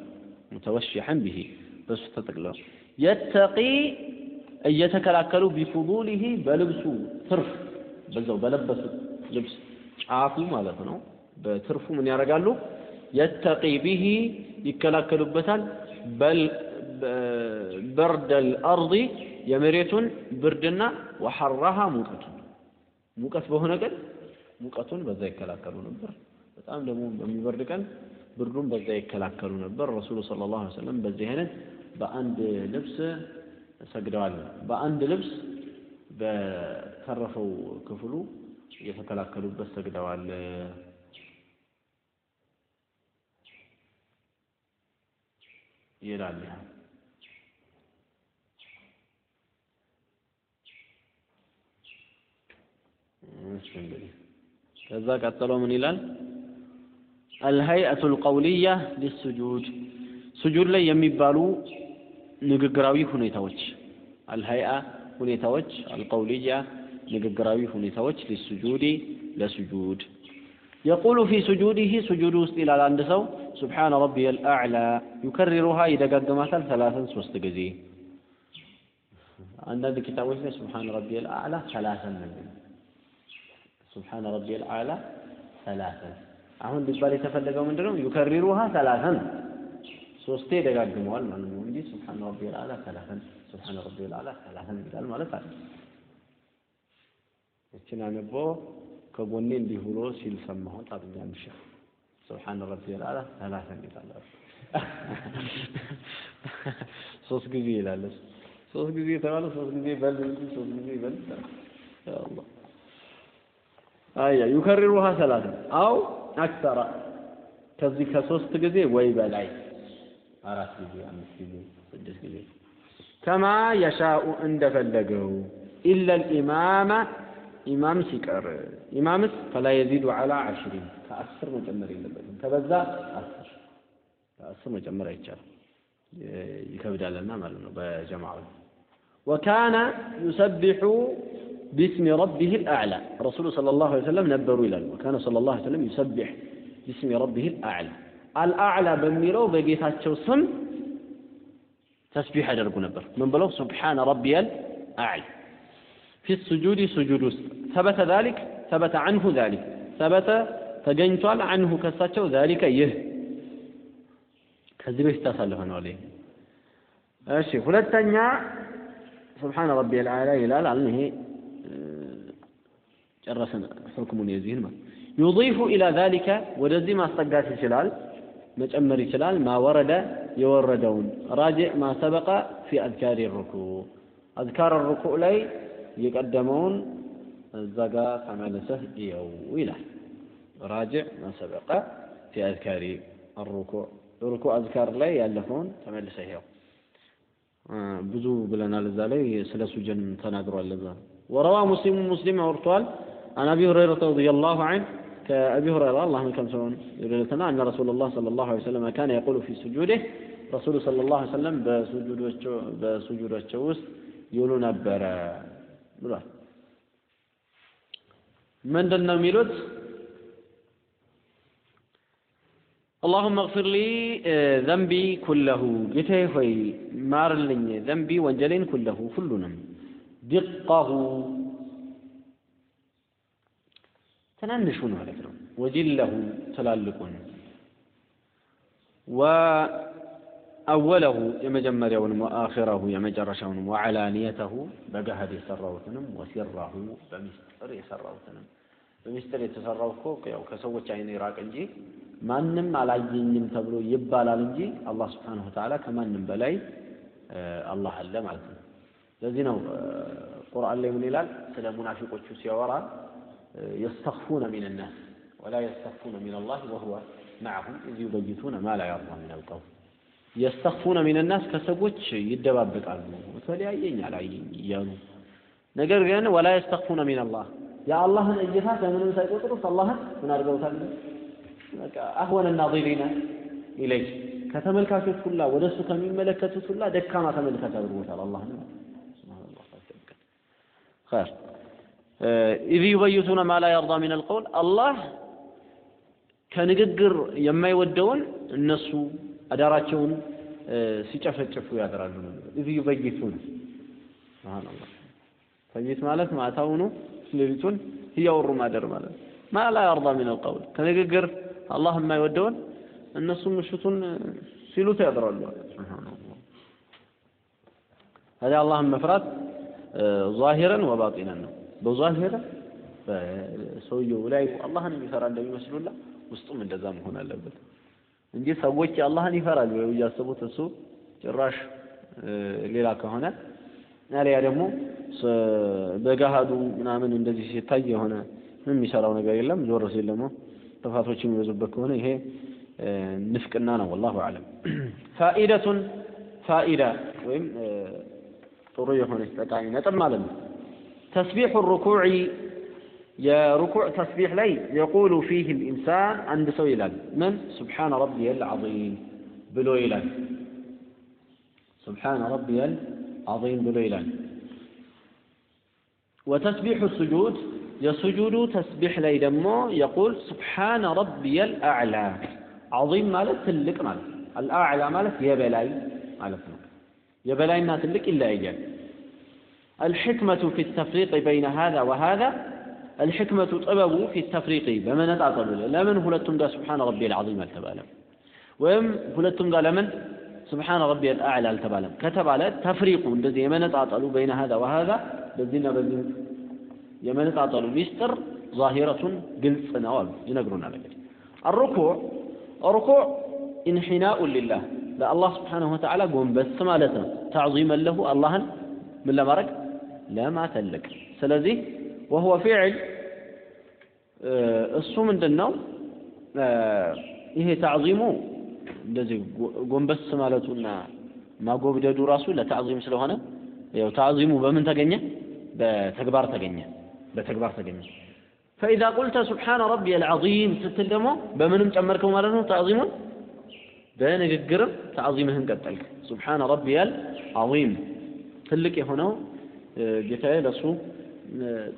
متوشحا به بس تتقلوا يتقي أن يتكلاكلوا بفضوله بلبسوا ترف በዛው በለበሱት ልብስ ጫፉ ማለት ነው በትርፉ ምን ያደርጋሉ? የተቂ ቢሂ ይከላከሉበታል። በል በርደል አርዲ የመሬቱን ብርድና ወሐራሃ ሙቀቱን ሙቀት በሆነ ቀን ሙቀቱን በዛ ይከላከሉ ነበር። በጣም ደግሞ በሚበርድ ቀን ብርዱን በዛ ይከላከሉ ነበር። ረሱሉ ሰለላሁ ዐለይሂ ወሰለም በዚህ አይነት በአንድ ልብስ ሰግደዋል። በአንድ ልብስ በተረፈው ክፍሉ የተከላከሉበት ሰግደዋል ይላል እንግዲህ ከዛ ቀጥሎ ምን ይላል? አልሀይአቱ ልቀውልያ للسجود ስጁድ ላይ የሚባሉ ንግግራዊ ሁኔታዎች الهيئة ሁኔታዎች القولية ንግግራዊ ሁኔታዎች للسجود ለስጁድ። يقول في سجوده ስጁድ ውስጥ ይላል አንድ ሰው سبحان ربي الأعلى يكررها ይደጋግማታል ሰላሰን ሶስት ጊዜ። አንዳንድ ኪታቦች ላይ سبحان ربي الأعلى ثلاثا ነው سبحان ربي الأعلى ሰላሰን አሁን ሊባል የተፈለገው ምንድነው? ዩከሪሩሃ ሰላሰን ሶስቴ ደጋግመዋል ማለት ነው እንጂ ሱብሓነ ረቢየ ልአዕላ ሰላሰን ሱብሓነ ረቢየ ልአዕላ ሰላሰን ይላል ማለት አለ እችን አነቦ ከጎኔ እንዲህ ብሎ ሲል ሰማሁት አሉኝ አንድ ሼህ ሱብሓነ ረቢየል አዕላ ይላል ሶስት ጊዜ ይላል ሶስት ጊዜ የተባለ ሶስት ጊዜ በል እንጂ ሶስት ጊዜ በል አያ ዩከሪሩሃ ሰላሰን አው አክሰራ። ከዚህ ከሶስት ጊዜ ወይ በላይ። አራት ጊዜ አምስት ጊዜ ስድስት ጊዜ። ከማ የሻኡ እንደፈለገው። ኢላ ልኢማማ ኢማም ሲቀር ኢማምስ ፈላ የዚዱ ዐላ ዐሽሪን ከአስር መጨመር የለበትም። ከበዛ አስር ከአስር መጨመር አይቻልም። ይከብዳልና ማለት ነው በጀማዓ ወካነ ዩሰቢሑ ቢስሚ ረቢህ ልአዕላ። ረሱሉ صለ ላሁ ዐለይሂ ወሰለም ነበሩ ይላሉ። ወካነ صለ ላሁ ዐለይሂ ወሰለም ዩሰቢሕ ቢስሚ ረቢህ ልአዕላ። አልአዕላ በሚለው በጌታቸው ስም ተስቢሕ ያደርጉ ነበር። ምን ብለው? ሱብሓነ ረቢየል አዕላ في السجود سجود. ثبت ذلك ثبت عنه ذلك. ثبت تجنتال عنه كسته ذلك يه كذب استصله هنا عليه أشي فلتنيا سبحان ربي العالى لا لا عليه جرسنا حكم يزين ما يضيف إلى ذلك ورزي ما استقاس الشلال ما تأمر الشلال ما ورد يوردون راجع ما سبق في أذكار الركوع أذكار الركوع لي የቀደመውን እዛ ጋር ተመልሰህ እየው ይላል ራጅዕ ማ ሰበቀ ፊ አዝካሪ ሩኩዕ ሩኩዕ አዝካር ላይ ያለፈውን ተመልሰህ እየው ብዙ ብለናል እዛ ላይ ስለ ሱጀን ተናግሯል እዛ ወረዋ ሙስሊሙ ሙስሊም አውርቷል عن ابي هريره رضي الله عنه كابي هريره الله كم سون يقولنا ان رسول الله صلى الله عليه وسلم كان يقول في سجوده رسول صلى الله عليه وسلم بسجودوچو بسجودوچو ውስጥ ይውሉ ነበረ ብሏል። ምንድን ነው የሚሉት? አላሁመ እግፊር ሊ ዘንቢ ኩለሁ፣ ጌታዬ ሆይ ማርልኝ፣ ዘንቢ ወንጀሌን ኩለሁ፣ ሁሉንም ድቀሁ፣ ትናንሹን ማለት ነው፣ ወጅለሁ፣ ትላልቁን ወአወለሁ የመጀመሪያውንም ወአኺረሁ የመጨረሻውንም ወዓላንየተሁ በገሃድ የሰራሁትንም ወሲራሁ በሚስጥር የሰራሁትንም በሚስጥር የተሰራው እኮ ያው ከሰዎች አይን ይራቅ እንጂ ማንም አላየኝም ተብሎ ይባላል እንጂ አላህ ስብሓነሁ ወተዓላ ከማንም በላይ አላህ አለ ማለት ነው። ለዚህ ነው ቁርአን ላይ ምን ይላል ስለ ሙናፊቆቹ ሲያወራ يستخفون من الناس ولا يستخفون من الله وهو معهم إذ يبيتون ما لا يرضى من القول የስተኽፉነ ሚንናስ ከሰዎች ይደባበቃሉ። ተለያየኝ አላየኝ እያሉ ነገር ግን ወላ የስተኽፉነ ሚንላህ የአላህን እይታ ከምንም ሳይቆጥሩት አላህን ምን አድርገውታል? አህወነ ናዚሪነ ኢለይ ከተመልካቾች ሁላ ወደ እሱ ከሚመለከቱት ሁላ ደካማ ተመልካች አድርጎታል አላህን። ኸይር። إذ يبيتون ما لا يرضى من القول አላህ ከንግግር የማይወደውን እነሱ አዳራቸውን ሲጨፈጭፉ ያድራሉ ነው። إذ يبيتون سبحان الله። بيت ማለት ማታውኑ ሌሊቱን እያወሩ ማደር ማለት ما لا يرضى من القول። ከንግግር አላህ የማይወደውን እነሱ ምሽቱን ሲሉት ያድራሉ ታዲያ አላህን መፍራት ዛሂረን ወባጢነን ነው። በዛሂረ ሰውየው ላይ አላህን የሚፈራ እንደሚመስሉላ ውስጡም እንደዛ መሆን አለበት። እንጂ ሰዎች አላህን ይፈራሉ ወይ እያሰቡት እሱ ጭራሽ ሌላ ከሆነ አሊያ ደግሞ በገሃዱ ምናምን እንደዚህ ሲታይ የሆነ የሚሰራው ነገር የለም። ዞር ሲል ደግሞ ጥፋቶች የሚበዙበት ከሆነ ይሄ ንፍቅና ነው። ወላሁ አለም። ፋኢደቱን ፋኢዳ ወይም ጥሩ የሆነች ጠቃሚ ነጥብ ማለት ነው። ተስቢሑ ሩኩዒ يا ركوع تسبيح لي يقول فيه الإنسان عند سويلا من؟ سبحان ربي العظيم بلويلا سبحان ربي العظيم بلويلا وتسبيح السجود يسجد تسبيح لي دمو يقول سبحان ربي الأعلى. عظيم مالت تلك مالت. الأعلى مالت يبلاي مالت يبلاي الناس تلك إلا إيجاد. الحكمة في التفريق بين هذا وهذا الحكمة طبب في التفريق بمن أتعطل لمن هلتم دا سبحان ربي العظيم التبالم ويم هلتم دا لمن سبحان ربي الأعلى التبالم كتب على تفريق الذي يمن أتعطل بين هذا وهذا بذين بذين يمن أتعطل مستر ظاهرة قلت نوال ينقرون على كده الركوع الركوع انحناء لله لا الله سبحانه وتعالى قوم بس مالتنا تعظيما له الله من لمرق ለማተለቅ ስለዚህ وهو فعل እሱ ምንድን ነው ይሄ ታዕዚሙ እንደዚህ ጎንበስ ማለቱና ማጎብደዱ ራሱ ለታዕዚም ስለሆነ ያው ታዕዚሙ በምን ተገኘ በተግባር ተገኘ በተግባር ተገኘ فإذا قلت سبحان ربي العظيم ስትል ደግሞ በምንም ጨመርከው ማለት ነው ታዕዚሙን በንግግርም ተዓዚምህን ቀጠልክ። ሱብሓነ ረቢያል ዐዚም ትልቅ የሆነው ጌታዬ ለእሱ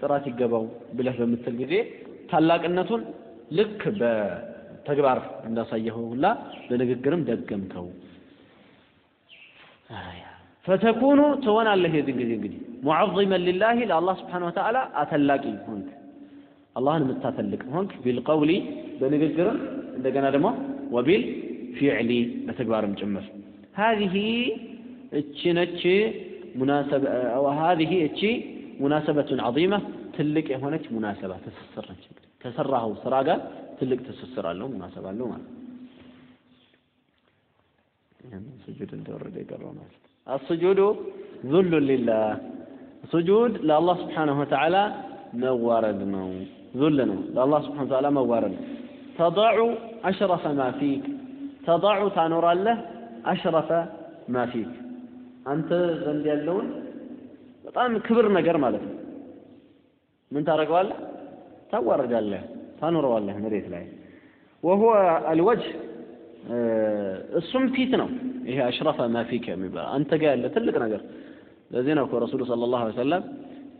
ጥራት ይገባው ብለህ በምትል ጊዜ ታላቅነቱን ልክ በተግባር እንዳሳየኸው ሁላ በንግግርም ደገምከው። ፈተኩኑ ትሆናለህ የዚህ ጊዜ እንግዲህ ሙዐዚመን ሊላሂ ለአላህ ስብሓነ ወተዓላ አተላቂ ሆንክ፣ አላህን የምታተልቅ ሆንክ። ቢልቀውሊ በንግግርም እንደገና ደግሞ ወቢል ፊዕሊ በተግባርም ጭምር ሀዚህ እቺ ነች ሙናሰበ ሀዚህ እቺ ሙናሰበቱን ዐዚማ ትልቅ የሆነች ሙናሰባ ትስስር ነች። ከሰራኸው ስራ ጋር ትልቅ ትስስር አለው ሙናሰባ አለው ማለት ስጁድ እንደወረደ የቀረው ማለት አስጁዱ ዙሉን ሊላህ ስጁድ ለአላህ سبحانه وتعالى መዋረድ ነው። ذل ነው ለአላህ سبحانه وتعالى መዋረድ ነው። تضع أشرف ما فيك تضع ታኖራለህ أشرف ما فيك አንተ ዘንድ ያለውን በጣም ክብር ነገር ማለት ነው። ምን ታደርገዋለህ? ታዋርዳለህ፣ ታኖረዋለህ መሬት ላይ ወሁወ አልወጅህ እሱም ፊት ነው። ይሄ አሽረፈ ማ ፊክ የሚባል አንተ ጋር ያለ ትልቅ ነገር። ለዚህ ነው እኮ ረሱሉ ሰለላሁ ዐለይሂ ወሰለም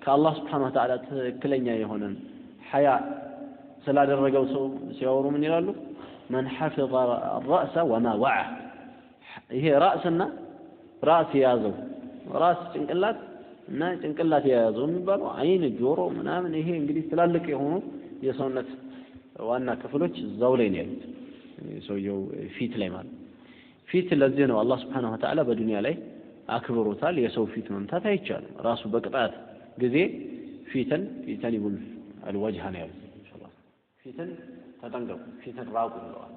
ከአላህ ስብሓነሁ ወተዓላ ትክክለኛ የሆነን ሐያ ስላደረገው ሰው ሲያወሩ ምን ይላሉ? መን ሐፊظ ረእሰ ወማ ወዓ ይሄ ራእስና ራስ የያዘው ራስ ጭንቅላት እና ጭንቅላት የያዘው የሚባለው አይን፣ ጆሮ ምናምን ይሄ እንግዲህ ትላልቅ የሆኑ የሰውነት ዋና ክፍሎች እዛው ላይ ነው ያሉት ሰውየው ፊት ላይ ማለት ፊት ለዚህ ነው አላህ ስብሓነሁ ወተዓላ በዱንያ ላይ አክብሮታል። የሰው ፊት መምታት አይቻልም። ራሱ በቅጣት ጊዜ ፊትን ፊተን ይቡል አልወጅሃ ነው ያሉት። ፊትን ተጠንቀቁ፣ ፊትን ራቁ ብለዋል።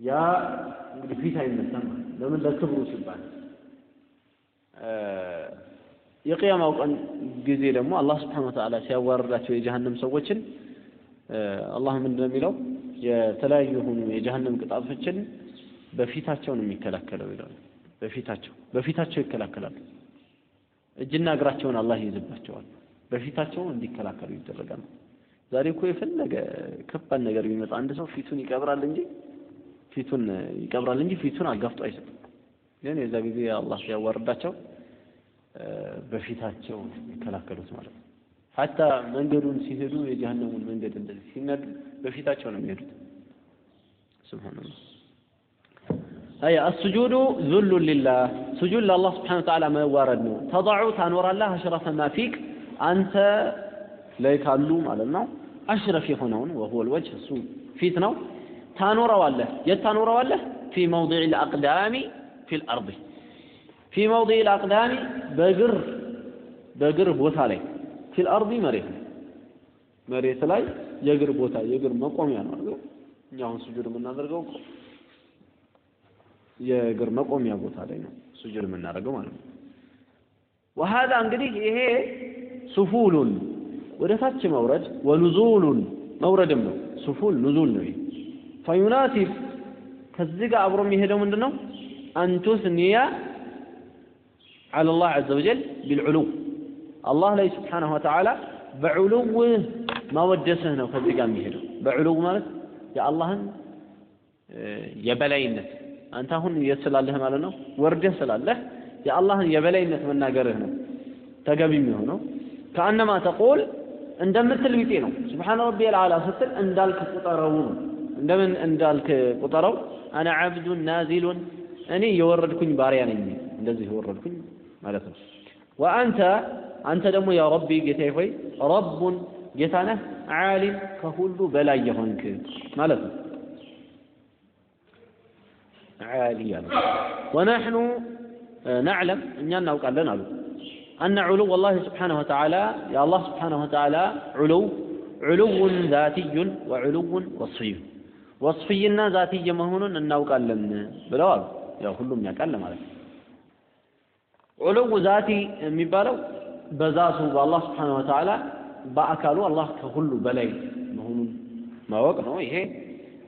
ያ እንግዲህ ፊት አይመታም። ለምን? ለክብሩ ሲባል የቅያማው ቀን ጊዜ ደግሞ አላህ ስብሓነሁ ወተዓላ ሲያዋርዳቸው የጀሃነም ሰዎችን አላህ ምንድን ነው የሚለው? የተለያዩ የሆኑ የጀሃነም ቅጣቶችን በፊታቸው ነው የሚከላከለው ይላሉ። በፊታቸው በፊታቸው ይከላከላሉ። እጅና እግራቸውን አላህ ይይዝባቸዋል። በፊታቸው እንዲከላከሉ ይደረጋል። ዛሬ እኮ የፈለገ ከባድ ነገር ቢመጣ አንድ ሰው ፊቱን ይቀብራል እንጂ ፊቱን ይቀብራል እንጂ ፊቱን አጋፍጦ አይሰጥም። ግን የዛ ጊዜ አላህ ሲያዋርዳቸው በፊታቸው ይከላከሉት ማለት ነው። حتى መንገዱን ሲሄዱ የጀሃነሙን መንገድ እንደዚህ ሲነዱ በፊታቸው ነው የሚሄዱት። سبحان الله። አይ አስጁዱ ዙሉን ሊላህ ስጁድ ለአላህ سبحانه وتعالى መዋረድ ነው። تضع ታኖራለህ أشرف ما فيك አንተ ላይ ካሉ ማለት ነው أشرف የሆነውን وهو الوجه እሱ ፊት ነው ታኖረዋለህ። የት ታኖረዋለህ? في موضع الأقدام في الأرض في موضع الأقدام በእግር በእግር ቦታ ላይ في الأرض መሬት ላይ መሬት ላይ የእግር ቦታ የእግር መቆሚያ ነው አይደል? እኛ አሁን ስጁድ የምናደርገው የእግር መቆሚያ ቦታ ላይ ነው ስጁድ የምናደርገው ማለት ነው። ወሀዛ እንግዲህ ይሄ سفل ወደ ታች መውረድ ወኑዙሉን መውረድም ነው። ሱፉል ኑዙል ነው። ፈዩናሲብ ከዚህ ጋር አብሮ የሚሄደው ምንድን ነው? አንቱስኒያ ዐለላህ ዐዘ ወጀል ቢልዑሉው አላህ ላይ ስብሓነሁ ወተዓላ በዑሉው ማወደስህ ነው ከዚህ ጋር የሚሄደው። በዑሉው ማለት የአላህን የበላይነት አንተ አሁን የት ስላለህ ማለት ነው ወርደህ ስላለህ የአላህን የበላይነት መናገርህ ነው ተገቢ የሚሆነው። ከአነማ ተቆል እንደምትል ቢጤ ነው። ስብሓነ ረቢየል አዕላ ስትል እንዳልክ ቁጠረው ነው። እንደምን እንዳልክ ቁጠረው። አነ ዓብዱን ናዚሉን እኔ የወረድኩኝ ባሪያ ነኝ፣ እንደዚህ የወረድኩኝ ማለት ነው። ወአንተ አንተ ደግሞ ያ ረቢ ጌታዬ ሆይ ረቡን ጌታ ነህ፣ ዓሊም ከሁሉ በላይ የሆንክ ማለት ነው። ዓሊ ያለ ወነሕኑ ነዕለም እኛ እናውቃለን አሉ አነ ዑሉው አላህ ስብሓነሁ ወተዓላ የአላህ ስብሓነሁ ወተዓላ ዑሉው ዑሉውን ዛትዩን ወዑሉውን ወስፍዩን ወስፍይና ዛትይ መሆኑን እናውቃለን ብለው አሉ። ያው ሁሉም ያውቃል ማለት ነው። ዑሉው ዛቲ የሚባለው በዛቱ በአላህ ስብሓነሁ ወተዓላ በአካሉ አላህ ከሁሉ በላይ መሆኑን ማወቅ ነው። ይሄ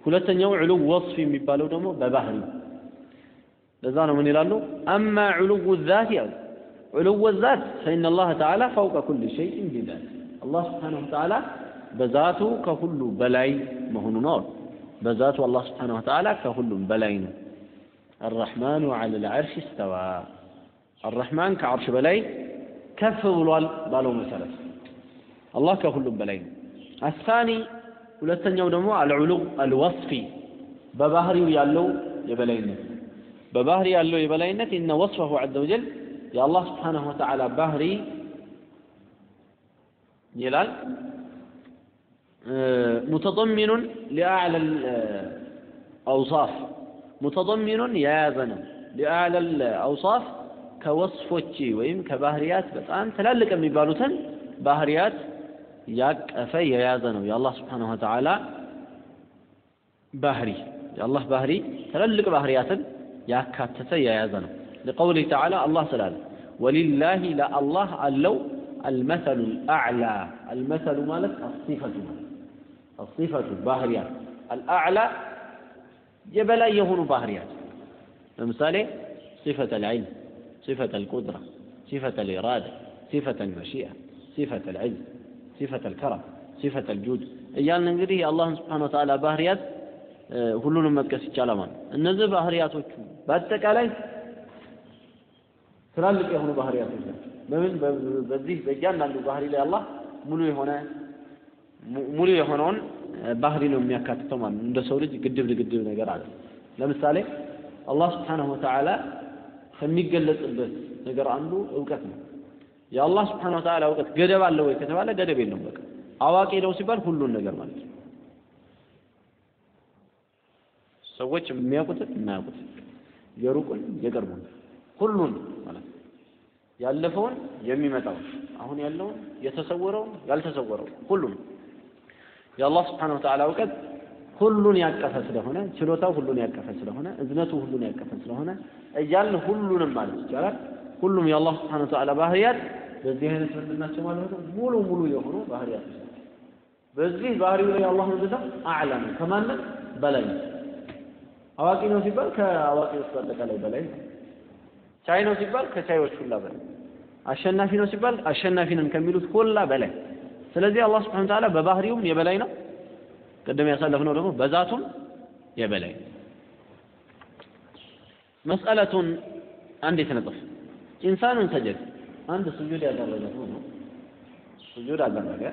ሁለተኛው علو وصف የሚባለው ደግሞ በባህሪ ለዛ ነው ምን ይላሉ? أما علو الذات ያሉ علو الذات فإن الله تعالى فوق كل شيء بالذات አላህ سبحانه وتعالى በዛቱ ከሁሉ በላይ መሆኑ ነው። በዛቱ አላህ سبحانه وتعالى ከሁሉም በላይ ነው። الرحمن على العرش استوى አራሕማን ከዐርሽ በላይ ከፍ ብሏል ባለው መሰረት አላህ ከሁሉም በላይ ነው። አሳኒ ሁለተኛው ደግሞ አልዑሉ አልወስፊ በባህሪው ያለው የበላይነት በባህሪ ያለው የበላይነት ኢነ ወስፈሁ ዐዘ ወጀል የአላህ ስብሓነሁ ወተዓላ ባህሪ ይላል ሙተضሚኑን ሊአዕላ አውሳፍ ሙተضሚኑን የያዘ ነው ሊአዕላ አውሳፍ ከወስፎች ወይም ከባህሪያት በጣም ትላልቅ የሚባሉትን ባህሪያት ያቀፈ የያዘ ነው የአላህ ስብሓነሁ ወተዓላ ባህሪ የአላህ ባህሪ ትላልቅ ባህሪያትን ያካተተ የያዘ ነው لقوله تعالى الله سلال ولله لا الله አለው المثل الأعلى المثل ማለት الصفة الصفة ባህሪያት الأعلى የበላይ የሆኑ ባህሪያት ለምሳሌ صفة العلم صفة القدرة صفة الإرادة صفة المشيئة صفة العز صفة الكرم صفة الجود እያልን እንግዲህ የአላህን ስብሓን ወተዓላ ባህርያት ሁሉንም መጥቀስ ይቻላል ማለት እነዚህ ባህርያቶቹ በአጠቃላይ ትላልቅ የሆኑ ባህርያቶች ናቸው በምን በዚህ በእያንዳንዱ ባህሪ ላይ አላህ ሙሉ የሆነ ሙሉ የሆነውን ባህሪ ነው የሚያካትተው ማለት ነው እንደ ሰው ልጅ ግድብ ግድብ ነገር አለ ለምሳሌ አላህ ስብሓንሁ ወተዓላ ከሚገለጽበት ነገር አንዱ እውቀት ነው። የአላህ ስብሓን ወተዓላ እውቀት ገደብ አለው ወይ ከተባለ ገደብ የለውም። በቃ አዋቂ ነው ሲባል ሁሉን ነገር ማለት ነው። ሰዎች የሚያውቁትን የማያውቁትን የሩቁን የቅርቡን ሁሉን ማለት ነው። ያለፈውን የሚመጣውን አሁን ያለውን የተሰወረውን ያልተሰወረውን ሁሉን የአላህ ስብሓነሁ ወተዓላ እውቀት ሁሉን ያቀፈ ስለሆነ ችሎታው ሁሉን ያቀፈ ስለሆነ እዝነቱ ሁሉን ያቀፈ ስለሆነ እያልን ሁሉንም ማለት ይቻላል። ሁሉም የአላህ ስብሓነሁ ወተዓላ ባህርያት በዚህ አይነት ምንድን ናቸው ማለት ነው። ሙሉ ሙሉ የሆኑ ባህርያት በዚህ ባህሪው ላይ አላህ ምንድነው አዕላ ነው ከማንም በላይ አዋቂ ነው ሲባል ከአዋቂዎች በአጠቃላይ በላይ ቻይ ነው ሲባል ከቻዮች ሁላ በላይ አሸናፊ ነው ሲባል አሸናፊ ነን ከሚሉት ሁላ በላይ ስለዚህ አላህ ስብሐነ ወተዓላ በባህሪውም የበላይ ነው ቅድም ያሳለፍነው ደግሞ በዛቱም የበላይ ነው መስአለቱን አንዲት ነጥብ ኢንሳኑን ሰጀድ አንድ ስጁድ ያደረገ ሰው ነው ስጁድ አደረገ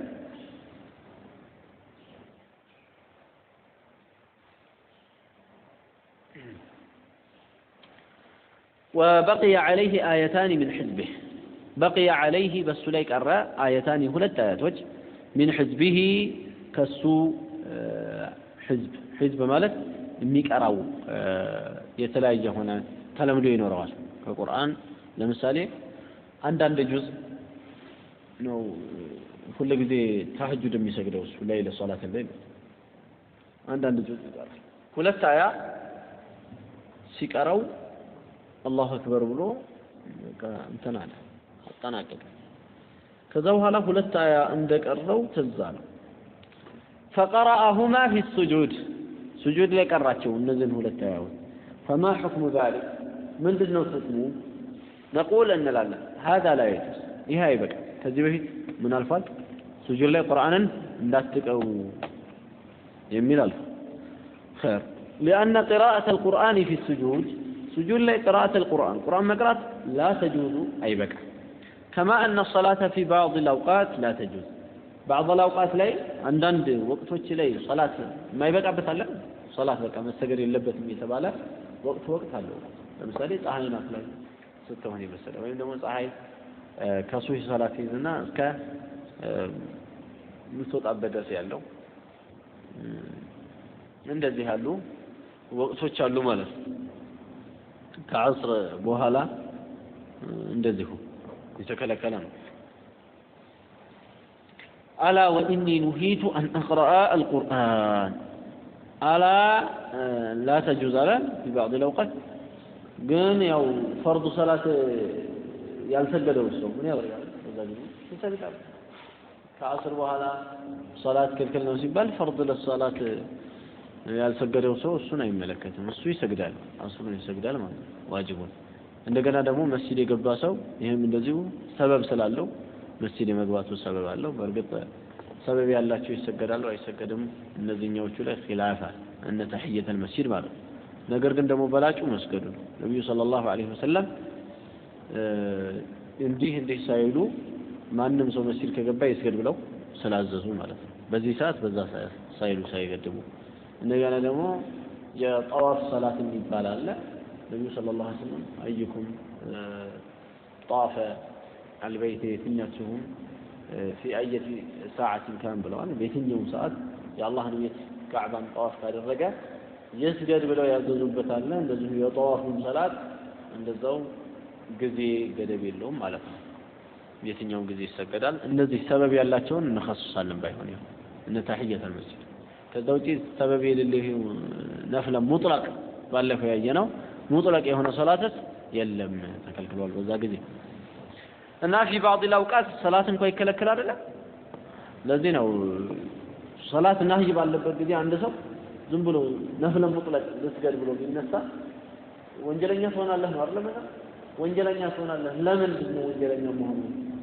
وبقي عليه آيتان من حزبه بقي عليه بس ليك أرى آيتان هلت آيات وجه من حزبه كسو ህዝብ ህዝብ ማለት የሚቀራው የተለያየ ሆነ ተለምዶ ይኖረዋል። ከቁርአን ለምሳሌ አንዳንድ ጁዝ ነው ሁል ጊዜ ታህጁድ የሚሰግደው እሱ ላይ ለሶላት ላይ አንዳንድ ጁዝ ይቀራል። ሁለት አያ ሲቀራው አላሁ አክበር ብሎ እንትን አለ አጠናቀቀ። ከዛ በኋላ ሁለት አያ እንደቀረው ትዝ አለው። ፈቀረአሁማ ፊ ሱጁድ ሱጁድ ላይ ቀራቸው እነዚህን ሁለት አያዎች ፈማ ሕክሙ ዛሊክ ምንድን ነው ሕክሙ ነቁል እንላለን ሀዛ ላ የጁዝ ይህ አይበቃም ከዚህ በፊት ምን አልፏል ሱጁድ ላይ ቁርአንን እንዳትቀሩ የሚል አልፏል خير لأن قراءة القرآن في السجود سجود لا قراءة القرآن القرآن مقرات لا تجوز أي بكى كما أن الصلاة في بعض الأوقات لا تجوز በአበላ አውቃት ላይ አንዳንድ ወቅቶች ላይ ሰላት የማይበቃበት አለ። ሶላት በቃ መሰገድ የለበትም የተባለ ወቅት ወቅት አለው። ለምሳሌ ፀሐይ ናት ላይ ስትሆን የመሰለ ወይም ደግሞ ፀሐይ ከሱሽ ሶላት ይዝና እስከ የምትወጣበት ድረስ ያለው እንደዚህ ያሉ ወቅቶች አሉ ማለት ነው። ከአስር በኋላ እንደዚሁ የተከለከለ ነው። አላ ወኢኒ ኑሂቱ አን አቅረአ አልቁርአን አላ ላ ተጁዝ አለ ፊ ባዕድ ልአውቃት ግን ያው ፈርዱ ሰላት ያልሰገደው ሰው ምን ያደርጋል? ከአስር በኋላ ሰላት ክልክል ነው ሲባል ፈርድ ለሰላት ያልሰገደው ሰው እሱን አይመለከትም። እሱ ይሰግዳል አስሩን ይሰግዳል ማለት ነው ዋጅቡን። እንደገና ደግሞ መስጂድ የገባ ሰው ይህም እንደዚሁ ሰበብ ስላለው መስጂድ የመግባቱ ሰበብ አለው በእርግጥ ሰበብ ያላቸው ይሰገዳሉ አይሰገድም እነዚህኛዎቹ ላይ ኺላፍ እነ ተሕየተል መስጂድ ማለት ነው ነገር ግን ደግሞ በላጩ መስገዱ ነው። ነቢዩ ሰለላሁ ዐለይሂ ወሰለም እንዲህ እንዲህ ሳይሉ ማንም ሰው መስጂድ ከገባ ይስገድ ብለው ስላዘዙ ማለት ነው። በዚህ ሰዓት በዛ ሳይሉ ሳይገድቡ እንደገና ደግሞ የጠዋፍ ሰላት የሚባል አለ። ነቢዩ ሰለላሁ ዐለይሂ ወሰለም አዩኩም ጣፈ አልበይት የትኛችሁም ፊ አየቲ ሰዓትን ካን ብለዋል። በየትኛውም ሰዓት የአላህን ቤት ካዕባን ጠዋፍ ካደረገ ይስገድ ብለው ያዘዙበት አለ። እንደዚሁ የጠዋፉን ሰላት እንደዛው ጊዜ ገደብ የለውም ማለት ነው። የትኛውን ጊዜ ይሰገዳል። እነዚህ ሰበብ ያላቸውን እንኸሱሳለን ባይሆን ይሁን እነ ተሕየተል መስጂድ። ከዛ ውጪ ሰበብ የሌለው ነፍለ ሙጥለቅ ባለፈው ያየ ሙጥለቅ የሆነ ሶላትስ የለም ተከልክሏል በዛ ጊዜ እና ፊ ባዕድ አውቃት ሰላት እንኳ ይከለከል አይደለም። ለዚህ ነው ሰላት ናህይ ባለበት ጊዜ አንድ ሰው ዝም ብሎ ነፍለ ሙጥለቅ ልስገድ ብሎ ቢነሳ ወንጀለኛ ትሆናለህ ነው አይደለም? ወንጀለኛ ትሆናለህ። ለምንድን ነው ወንጀለኛ መሆኑ?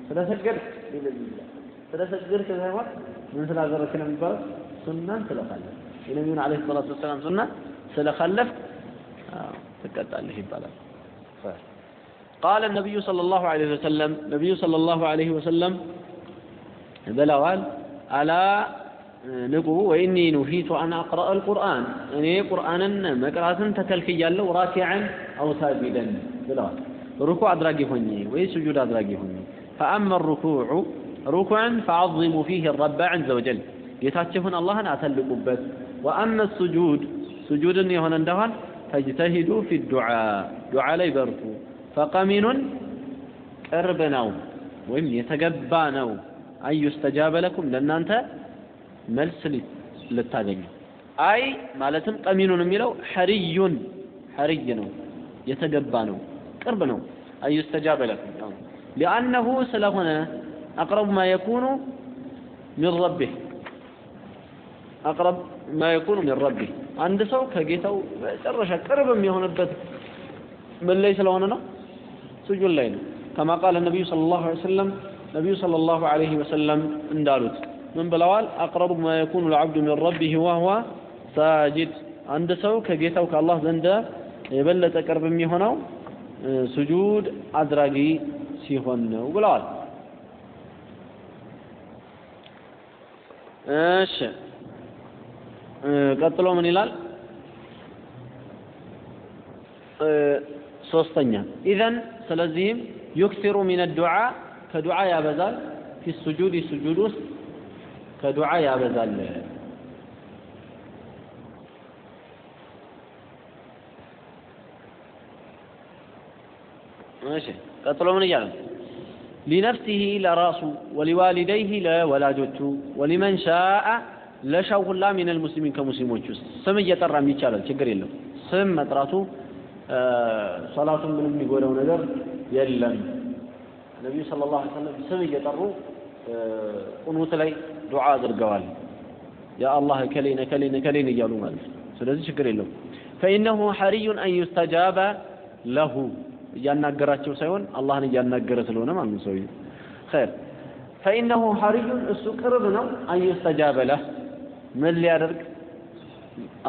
ስለሰገድክ ይችላል። ስለሰገድክ ሳይሆን ምን ስላደረግክ ነው የሚባለው? ሱናን ስለካለፍ የነቢዩን ዓለይሂ ሰላቱ ወሰላም ሱና ስለካለፍ ትቀጣለህ ይባላል። قال النبي صلى الله عليه وسلم نبي صلى الله عليه وسلم بلوال ألا نقو وإني نهيت أن أقرأ القرآن. أني قرآنا مقرأة تكلكي يالله راكعا أو ساجدا بلوال ركوع أدراجي هني وي سجود أدراجي هني فأما الركوع ركوعا فعظموا فيه الرب عز وجل. يتاتشفون الله أتلقوا بس وأما السجود سجود يهون اندهان فاجتهدوا في الدعاء። دعاء لا يبركوا ፈቀሚኑን ቅርብ ነው ወይም የተገባ ነው። አን ዩስተጃበ ለኩም ለእናንተ መልስ ልታገኙ። አይ ማለትም ቀሚኑን የሚለው ሐሪዩን ሐሪይ ነው የተገባ ነው ቅርብ ነው። አን ዩስተጃበ ለኩም ሊአነሁ ስለሆነ አቅረቡ ማ የኩኑ من ربه أقرب ما يكون من ربه። አንድ ሰው ከጌታው መጨረሻ ቅርብ የሚሆንበት ምን ላይ ስለሆነ ነው ስጁድ ላይ ነው። كما قال النبي صلى الله عليه وسلم ነቢዩ صلى الله عليه وسلم እንዳሉት ምን ብለዋል? أقرب ما يكون العبد من ربه وهو ساجد። አንድ ሰው ከጌታው ከአላህ ዘንድ የበለጠ ቅርብ የሚሆነው ስጁድ አድራጊ ሲሆን ነው ብለዋል። እሺ ቀጥሎ ምን ይላል? ሶስተኛ ኢዘን ስለዚህም ዩክሲሩ ሚን ዱዓ ከዱዓ ያበዛል ፊ ሱጁድ ሱጁድ ውስጥ ከዱዓ ያበዛል እሺ ቀጥሎ ምን እያለ ሊነፍሲሂ ለራሱ ወሊዋሊደይህ ለወላጆቹ ወሊመን ሻአ ለሻው ሁላ ሚነል ሙስሊሚን ከሙስሊሞች ውስጥ ስም እየጠራም ይቻላል ችግር የለም ስም መጥራቱ ሶላቱን ምንም የሚጎዳው ነገር የለም። ነቢዩ ሰለላሁ ዐለይሂ ወሰለም ስም እየጠሩ ቁኑት ላይ ዱዓ አድርገዋል። ያ አላህ እከሌን እከሌን እከሌን እያሉ ማለት ነው። ስለዚህ ችግር የለውም። ፈኢነሁ ሐሪዩን አን ዩስተጃበ ለሁ እያናገራቸው ሳይሆን አላህን እያናገረ ስለሆነ ነው ሰውዬው። ኸይር ፈኢነሁ ሐሪዩን እሱ ቅርብ ነው አን ዩስተጃበ ለህ ምን ሊያደርግ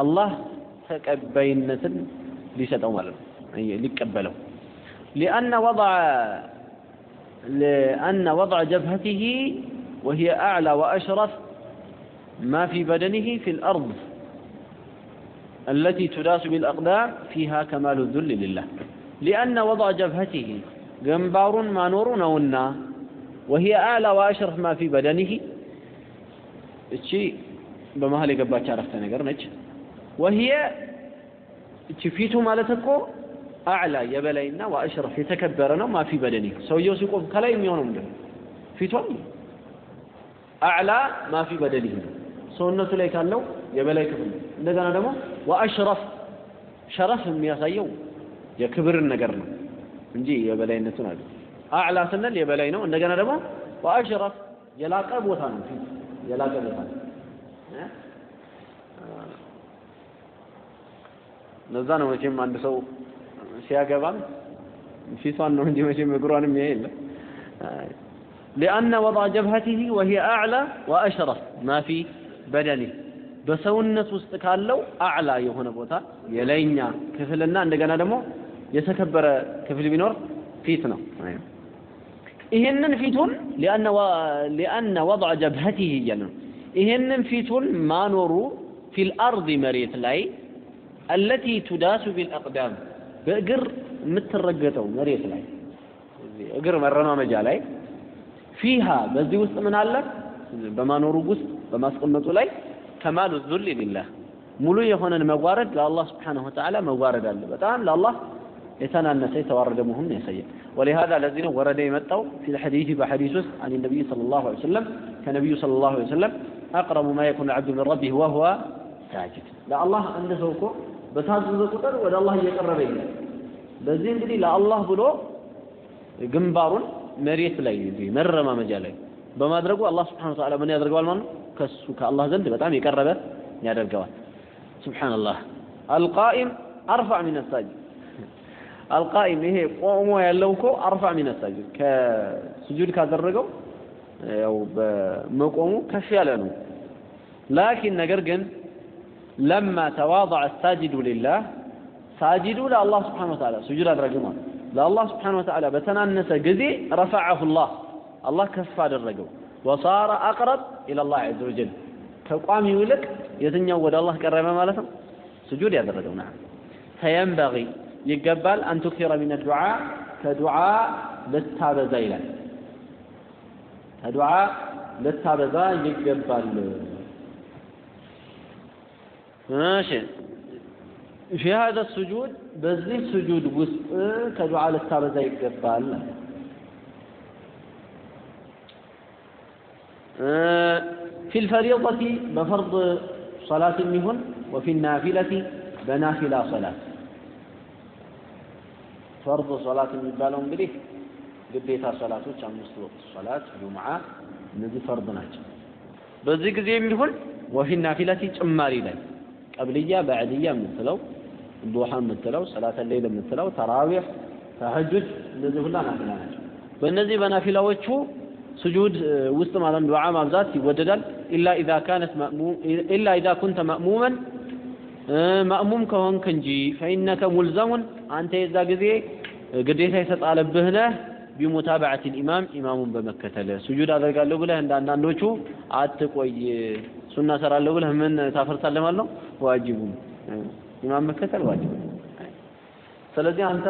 አላህ ተቀባይነትን ሊሰጠው هي اللي ሊቀበለው لأن وضع لأن وضع جبهته وهي أعلى وأشرف ما في بدنه في الأرض التي تداس بالأقدام فيها كمال الذل لله. لأن وضع جبهته جنبار ما نورنا ونا وهي أعلى وأشرف ما في بدنه شيء بمهل قبات عرفت نقر وهي እቺ ፊቱ ማለት እኮ አዕላ የበላይና ወአሽረፍ የተከበረ ነው ማፊ በደኒ ሰውየው ሲቆም ከላይ የሚሆነው ምንድን ነው? ፊቷም አዕላ ማፊ በደኒ ሰውነቱ ላይ ካለው የበላይ ክፍል እንደገና ደግሞ ወአሽረፍ ሸረፍ የሚያሳየው የክብርን ነገር ነው እንጂ የበላይነቱን አለ አዕላ ስንል የበላይ ነው። እንደገና ደግሞ ወአሽረፍ የላቀ ቦታ ነው። የላቀ ቦታ ነው ለዛ ነው መቼም አንድ ሰው ሲያገባም ፊቷን ነው እንጂ መቼም እግሯንም ይሄ የለም። لأن وضع جبهته وهي أعلى وأشرف ما في በሰውነት ውስጥ ካለው አዕላ የሆነ ቦታ የላይኛ ክፍልና እንደገና ደግሞ የተከበረ ክፍል ቢኖር ፊት ነው። ይህንን ፊቱን ሊአነ ወضع ጀብሀቲህ እያለ ነው። ይህንን ፊቱን ማኖሩ ፊል አርض መሬት ላይ አለቲ ቱዳሱ ቢልአቅዳም በእግር የምትረገጠው መሬት ላይ እግር መረማመጃ ላይ ፊሃ በዚህ ውስጥ ምን አለ? በማኖሩ ውስጥ በማስቀመጡ ላይ ከማሉ ዙል ሊላህ ሙሉ የሆነን መዋረድ ለአላህ ስብሓነሁ ወተዓላ መዋረድ አለ። በጣም ለአላህ የተናነሰ የተዋረደ መሆኑን ያሳያል። ወሊሃዛ ለዚህ ነው ወረደ የመጣው ፊል ሐዲስ በሐዲስ ውስጥ አን ነቢይ ሰለላሁ ዐለይሂ ወሰለም ከነቢዩ ሰለላሁ ዐለይሂ ወሰለም أقرب ما يكون العبد من ربه وهو ساجد ለአላህ አንድ ሰው እኮ በታዘዘ ቁጥር ወደ አላህ እየቀረበ ይላል። በዚህ እንግዲህ ለአላህ ብሎ ግንባሩን መሬት ላይ መረማመጃ ላይ በማድረጉ አላህ سبحانه وتعالى ምን ያደርገዋል ማለት ነው? ከሱ ከአላህ ዘንድ በጣም የቀረበ ያደርገዋል። سبحان الله القائم أرفع من الساجد القائم ይሄ ቆሞ ያለው እኮ أرفع من الساجد ከስጁድ ካደረገው ያው በመቆሙ ከፍ ያለ ነው። ላኪን ነገር ግን لما تواضع الساجد لله ساجدوا لله سبحانه وتعالى سجود سجد الرجمان لله سبحانه وتعالى بتنا النساء رفعه الله. الله كفى الرجل وصار أقرب إلى الله عز وجل. فقام يقولك يتنيو ود الله كرم ما لهم سجود هذا الرجل نعم فينبغي يقبل أن تكثر من الدعاء كدعاء للتابة زيلا كدعاء للتابة زيلا يقبل እሺ። ፊ ሀዘ ሱጁድ በዚህ ስጁድ ውስጥ ከዱዓ ልታበዛ ይገባል ፊ ልፈሪضة በፈርድ ሰላት የሚሆን ወፊ ናፊለቲ በናፊላ ሰላት ፈርድ ሰላት የሚባለው እንግዲህ ግዴታ ሰላቶች አምስት ወቅት ሰላት፣ ጁምዓ እነዚህ ፈርድ ናቸው። በዚህ ጊዜ የሚሆን وفي نافلة ጭማሪ ላይ قبلية بعدية የምትለው ضحى የምትለው صلاة الليل የምትለው ተራዊሕ تهجد እነዚህ ሁላ ናፊላ ናቸው። በእነዚህ በናፊላዎቹ ስጁድ ውስጥ ማለት ዱዓ ማብዛት ይወደዳል። إلا إذا كانت إلا إذا كنت مأموما مأموم ከሆንክ እንጂ فإنك ملزم አንተ የዛ ጊዜ ግዴታ የተጣለብህ ነህ بمتابعة الإمام ኢማሙን በመከተል ስጁድ አደርጋለሁ ብለህ እንደ አንዳንዶቹ አትቆይ. ሱና ሰራለሁ ብለህ ምን ታፈርሳለህ ማለት ነው? ዋጅቡ። ኢማም መከተል ዋጅብ። ስለዚህ አንተ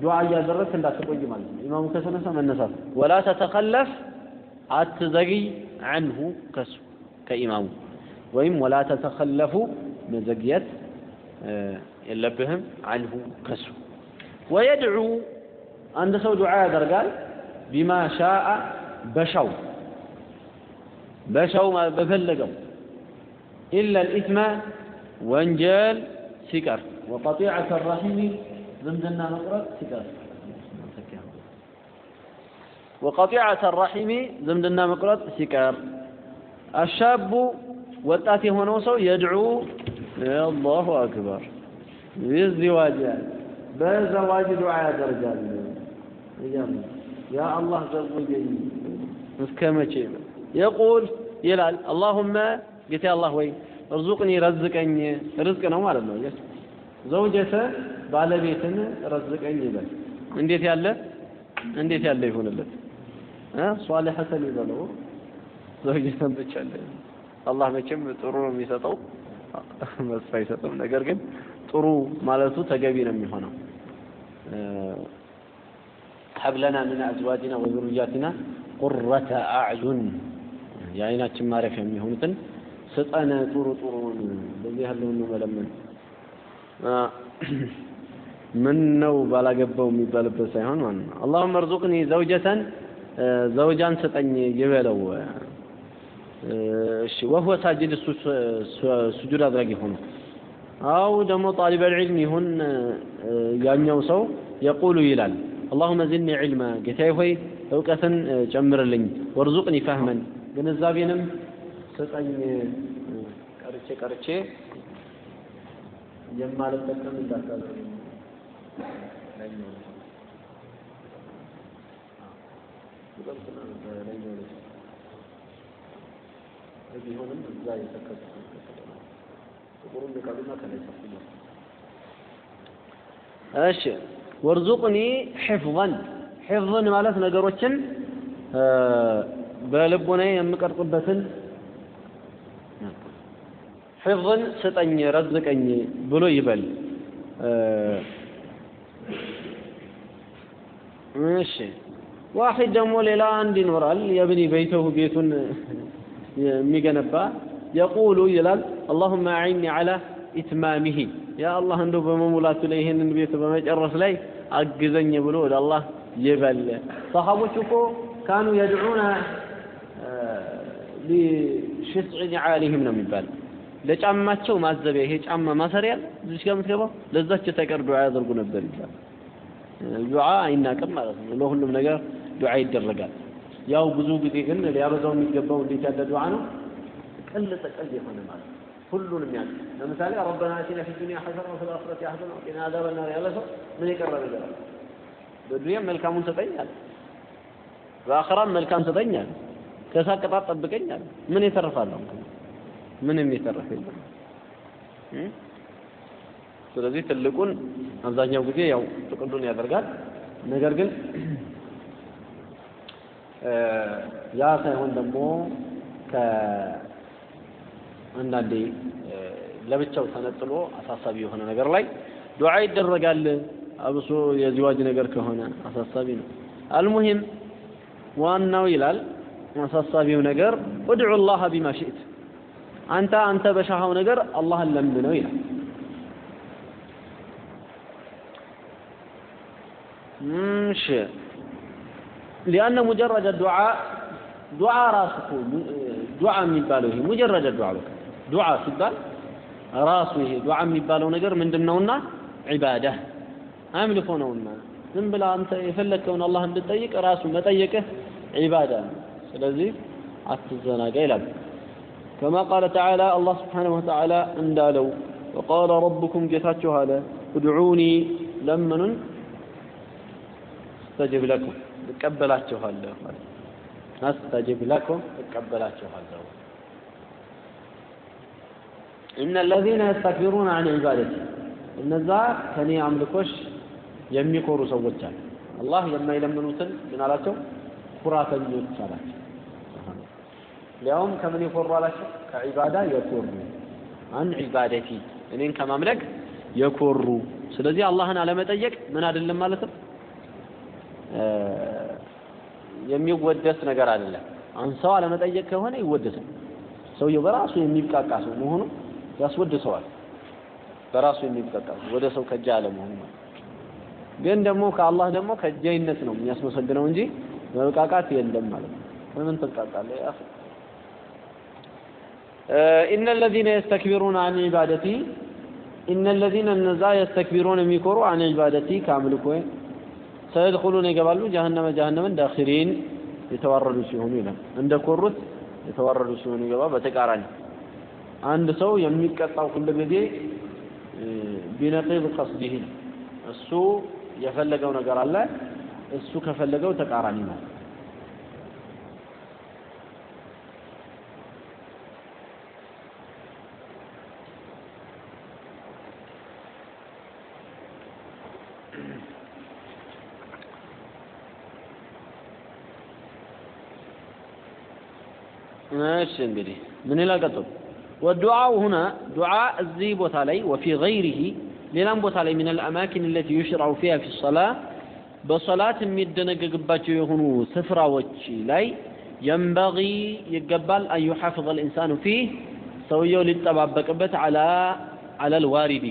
ዱዓ እያደረግክ እንዳትቆይ ማለት ነው። ኢማሙ ከተነሳ መነሳት። ወላ ተተኸለፍ አትዘግይ ዐንሁ ከሱ ከኢማሙ። ወይም ወላ ተተኸለፉ መዘግየት የለብህም ዐንሁ ከሱ። ወየድዑ አንድ ሰው ዱዓ ያደርጋል? ቢማ ሻአ በሻው በሻው በፈለገው። ኢላ ልኢትመ ወንጀል ሲቀር ወቀጢዐተ ረሒሚ ዝምድና መቁረጥ ሲቀር። ወቀጢዐተ ረሒሚ ዝምድና መቁረጥ ሲቀር አሻቡ ወጣት የሆነው ሰው የድዑ አላሁ አክበር። ቢዝዋጅ በዘዋጅ ዱዓ ያደርጋል ያ አላህ ዘውጀኝ እስከ መቼ የቁል ይላል። አላሁመ ጌታ አላህ ወይ እርዙቅኒ ረዝቀኝ ርዝቅ ነው ማለት ነው። ዘውጀተ ባለቤትን ረዝቀኝ ይበል እንዴት ያለ? እንዴት ያለ ይሆንለት ሷሊሐተን ይበለው። ዘውጀተን ብቻ አለ። አላህ መቼም ጥሩ ነው የሚሰጠው። መስፋ አይሰጥም። ነገር ግን ጥሩ ማለቱ ተገቢ ነው የሚሆነው ሀብለና ምን አዝዋጅና ወዙርያትና ቁረተ አዕዩን። የአይናችን ማረፊያ የሚሆኑትን ስጠን ጥሩ ጥሩውን በዚህ ያለውን መለመን። ምን ነው ባላገባው የሚባልበት ሳይሆን ማለት ነው? አላሁመ እርዙቅኒ ዘውጀተን ዘውጃን ስጠኝ ይበለው እሺ ወህወ ሳጅድ ስጁድ አድራጊ ሆኖ። አው ደግሞ ጣሊበ ልዕልም ይሁን ያኛው ሰው የቁሉ ይላል አላሁመ ዝኒ ዒልማ ጌታዬ ሆይ እውቀትን ጨምርልኝ። ወርዙቅኒ ፈህመን። ግንዛቤንም ስጠኝ። ቀርቼ ቀርቼ የማልጠቀም እንዳታደርግ ቢሆንም እዛ እሺ ወርዙቅኒ ሒፍዘን ሒፍዝን ማለት ነገሮችን በልቦናዬ የምቀርጽበትን ሒፍዝን ስጠኝ ረዝቀኝ ብሎ ይበል። እሺ ዋሂድ ደግሞ ሌላ አንድ ይኖራል። የብኒ በይተሁ ቤቱን የሚገነባ የቁሉ ይላል አላሁመ አዒኒ ዐላ ኢትማሚሂ ያ አላህ እንደው በመሙላቱ ላይ ይህንን ቤት በመጨረስ ላይ አግዘኝ ብሎ ወደ አላህ ይበል። ሰሃቦች እኮ ካኑ የድዑነ ሊሽስዕ ኒዓሊህም ነው የሚባለው ለጫማቸው ማዘቢያ ይሄ ጫማ ማሰሪያ እዚህ ጋር የምትገባው ለዛች ተቀር ዱዓ ያደርጉ ነበር ይባላል። ዱዓ አይናቅም ማለት ነው። ለሁሉም ነገር ዱዓ ይደረጋል። ያው ብዙ ጊዜ ግን ሊያበዛው የሚገባው እንዴት ያለ ዱዓ ነው? ቅል ተቀል የሆነ ማለት ነው። ሁሉንም ያለ ለምሳሌ ረበና አቲና ፊ ዱንያ ሐሰና ወፊል አኺረቲ ሐሰና ወቂና አዛበ ናር ያለ ሰው ምን የቀረ ነገር አለ? በዱንያም መልካሙን ስጠኝ በአኺራም መልካም ስጠኝ አለ፣ ከእሳት ቅጣት ጠብቀኝ ምን የተረፋለሁ? ምንም የተረፈ የለም። ስለዚህ ትልቁን አብዛኛው ጊዜ ያው ጥቅሉን ያደርጋል። ነገር ግን ያ ሳይሆን ደግሞ ከአንዳንዴ ለብቻው ተነጥሎ አሳሳቢ የሆነ ነገር ላይ ዱዓ ይደረጋል። አብሶ የዚዋጅ ነገር ከሆነ አሳሳቢ ነው። አልሙሂም ዋናው ይላል አሳሳቢው ነገር ኡድዑ ላህ ቢማ ሽእት አንተ አንተ በሻሃው ነገር አላህን ለምነው ይላል። እሺ ሊአነ ሙጀረደ ዱዓ ዱዓ ራሱ ዱዓ የሚባለው ይሄ ሙጀረደ ዱዓ በቃ ዱዓ ሲባል ራሱ ይሄ ዱዓ የሚባለው ነገር ምንድን ነውና ዒባዳ አምልኮ ነውና ዝም ብላ አንተ የፈለግከውን አላህ እንድጠይቅ ራሱ መጠየቅህ ዒባዳ ነው። ስለዚህ አትዘናጋ ይላል። ከማ ቃለ ተዓላ አላህ ስብሓነሁ ወተዓላ እንዳለው ወቃለ ረቡኩም ጌታችሁ አለ እድዑኒ ለምኑን አስተጅብ ለኩም እቀበላችኋለሁ ማለት አስተጅብ ለኩም እቀበላችኋለሁ ኢነ አለዚነ የስተክቢሩነ አን ዒባደቲ እነዛ ከኔ አምልኮሽ የሚኮሩ ሰዎች አሉ አላህ የማይለምኑትን ምን አላቸው ኩራተኞች አላቸው ሊያውም ከምን የኮሩ አላቸው ከዒባዳ የኮሩ አን ዒባደቲ እኔን ከማምለክ የኮሩ ስለዚህ አላህን አለመጠየቅ ምን አይደለም ማለት ነው የሚወደስ ነገር አይደለም አሁን ሰው አለመጠየቅ ከሆነ ይወደሳል ሰውየው በራሱ የሚብቃቃ ሰው መሆኑ ያስወድሰዋል በራሱ የሚብቃቃ ወደ ሰው ከጃ አለመሆኑ ግን ደግሞ ከአላህ ደግሞ ከጃይነት ነው የሚያስመሰግነው እንጂ መብቃቃት የለም ማለት ነው በምን ትብቃቃለህ ያ ኢነ الذين يستكبرون عن عبادتي إن الذين እነዛ يستكبرون የሚኮሩ عن عبادتي ከአምልኮዬ ሰየድኹሉን ይገባሉ ጀሀነመ ጀሀነምን ዳኺሪን የተዋረዱ ሲሆኑ ይላል እንደ ኮሩት የተዋረዱ ሲሆኑ ይገባ በተቃራኒ አንድ ሰው የሚቀጣው ሁሉ ጊዜ ቢነቂድ ቀስዲህ እሱ የፈለገው ነገር አለ እሱ ከፈለገው ተቃራኒ ነው። እሺ እንግዲህ ምን ይላል ቀጥሎ والدعاء هنا دعاء እዚህ ቦታ ላይ وفي غيره ሌላም ቦታ ላይ من الأماكن التي يشرع فيها في الصلاة በሶላት የሚደነገግባቸው የሆኑ ስፍራዎች ላይ ينبغي ይገባል أن يحافظ الإنسان فيه ሰውየው ሊጠባበቅበት على على الوارد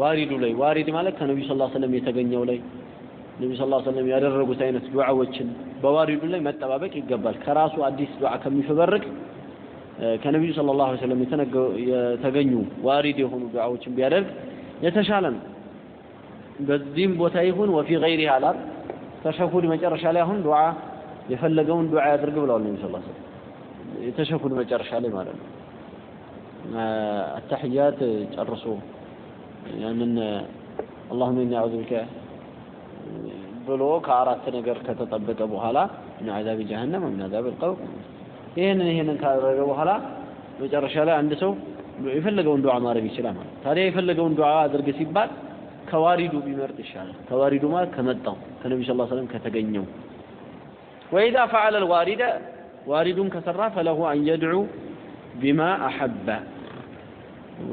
ዋሪዱ ላይ ዋሪድ ማለት ከነቢዩ ስ ሰለም የተገኘው ላይ ነቢ ስ ሰለም ያደረጉት አይነት ዱዓዎችን በዋሪዱ ላይ መጠባበቅ ይገባል ከራሱ አዲስ ዱዓ ከሚፈበርቅ ከነቢዩ ስለ ላሁ ሰለም የተገኙ ዋሪድ የሆኑ ዱዓዎችን ቢያደርግ የተሻለ ነው በዚህም ቦታ ይሁን ወፊ ገይሪ አላል ተሸሁድ መጨረሻ ላይ አሁን ዱዓ የፈለገውን ዱዓ ያድርግ ብለዋል ነቢ ስ ሰለም የተሸሁድ መጨረሻ ላይ ማለት ነው። አተሕያት ጨርሶ ያንን አላሁመ ኢኒ አዑዙ ቢከ ብሎ ከአራት ነገር ከተጠበቀ በኋላ ምን አዛብ ጀሀነም ምን አዛብ አልቀብር ይህንን ይህንን ካደረገ በኋላ መጨረሻ ላይ አንድ ሰው የፈለገውን ዱዓ ማድረግ ይችላል ማለት ታዲያ የፈለገውን ዱዓ አድርግ ሲባል ከዋሪዱ ቢመርጥ ይሻላል። ከዋሪዱ ማለት ከመጣው ከነቢ ስ ሰለም ከተገኘው። ወኢዛ ፈዓለ ልዋሪደ ዋሪዱን ከሰራ ፈለሁ አን የድዑ ቢማ አሐበ።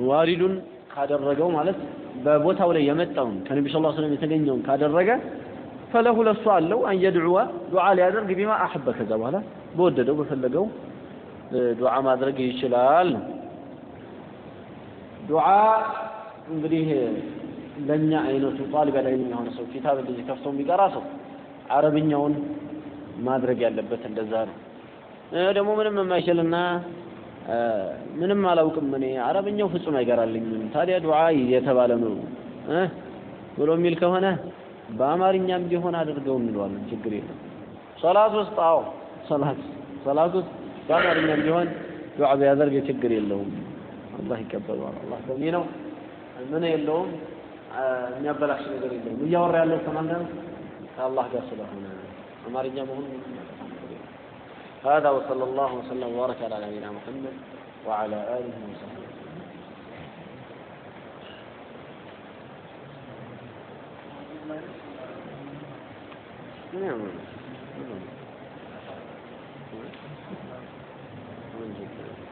ዋሪዱን ካደረገው ማለት በቦታው ላይ የመጣውን ከነቢ ስ ሰለም የተገኘውን ካደረገ ፈለሁ ለሱ አለው አን የድዑወ ዱዓ ሊያደርግ ቢማ አሐበ። ከዛ በኋላ በወደደው በፈለገው ዱዓ ማድረግ ይችላል። ዱዓ እንግዲህ ለእኛ አይነቱ ጣሊበ ዒልም የሆነ ሰው። ኪታብ እንደዚህ ከፍቶ የሚቀራ ሰው አረብኛውን ማድረግ ያለበት እንደዛ ነው። ደግሞ ምንም የማይችልና ምንም አላውቅም እኔ አረብኛው ፍጹም አይገራልኝም ታዲያ ዱዓ የተባለ ነው ብሎ የሚል ከሆነ በአማርኛም ቢሆን አድርገው እንለዋለን። ችግር የለም ሶላት ውስጥ አዎ ሶላት ሶላት ውስጥ በአማርኛም ቢሆን ዱዓ ቢያደርግ ችግር የለውም አላህ ይቀበለዋል አላህ ሰሚ ነው ምን የለውም የሚያበላሽ ነገር የለውም እያወራ ያለው ከማን ጋር ከአላህ ጋር ስለሆነ አማርኛ መሆኑ هذا وصلى الله وسلم وبارك على نبينا محمد وعلى آله وصحبه Thank you.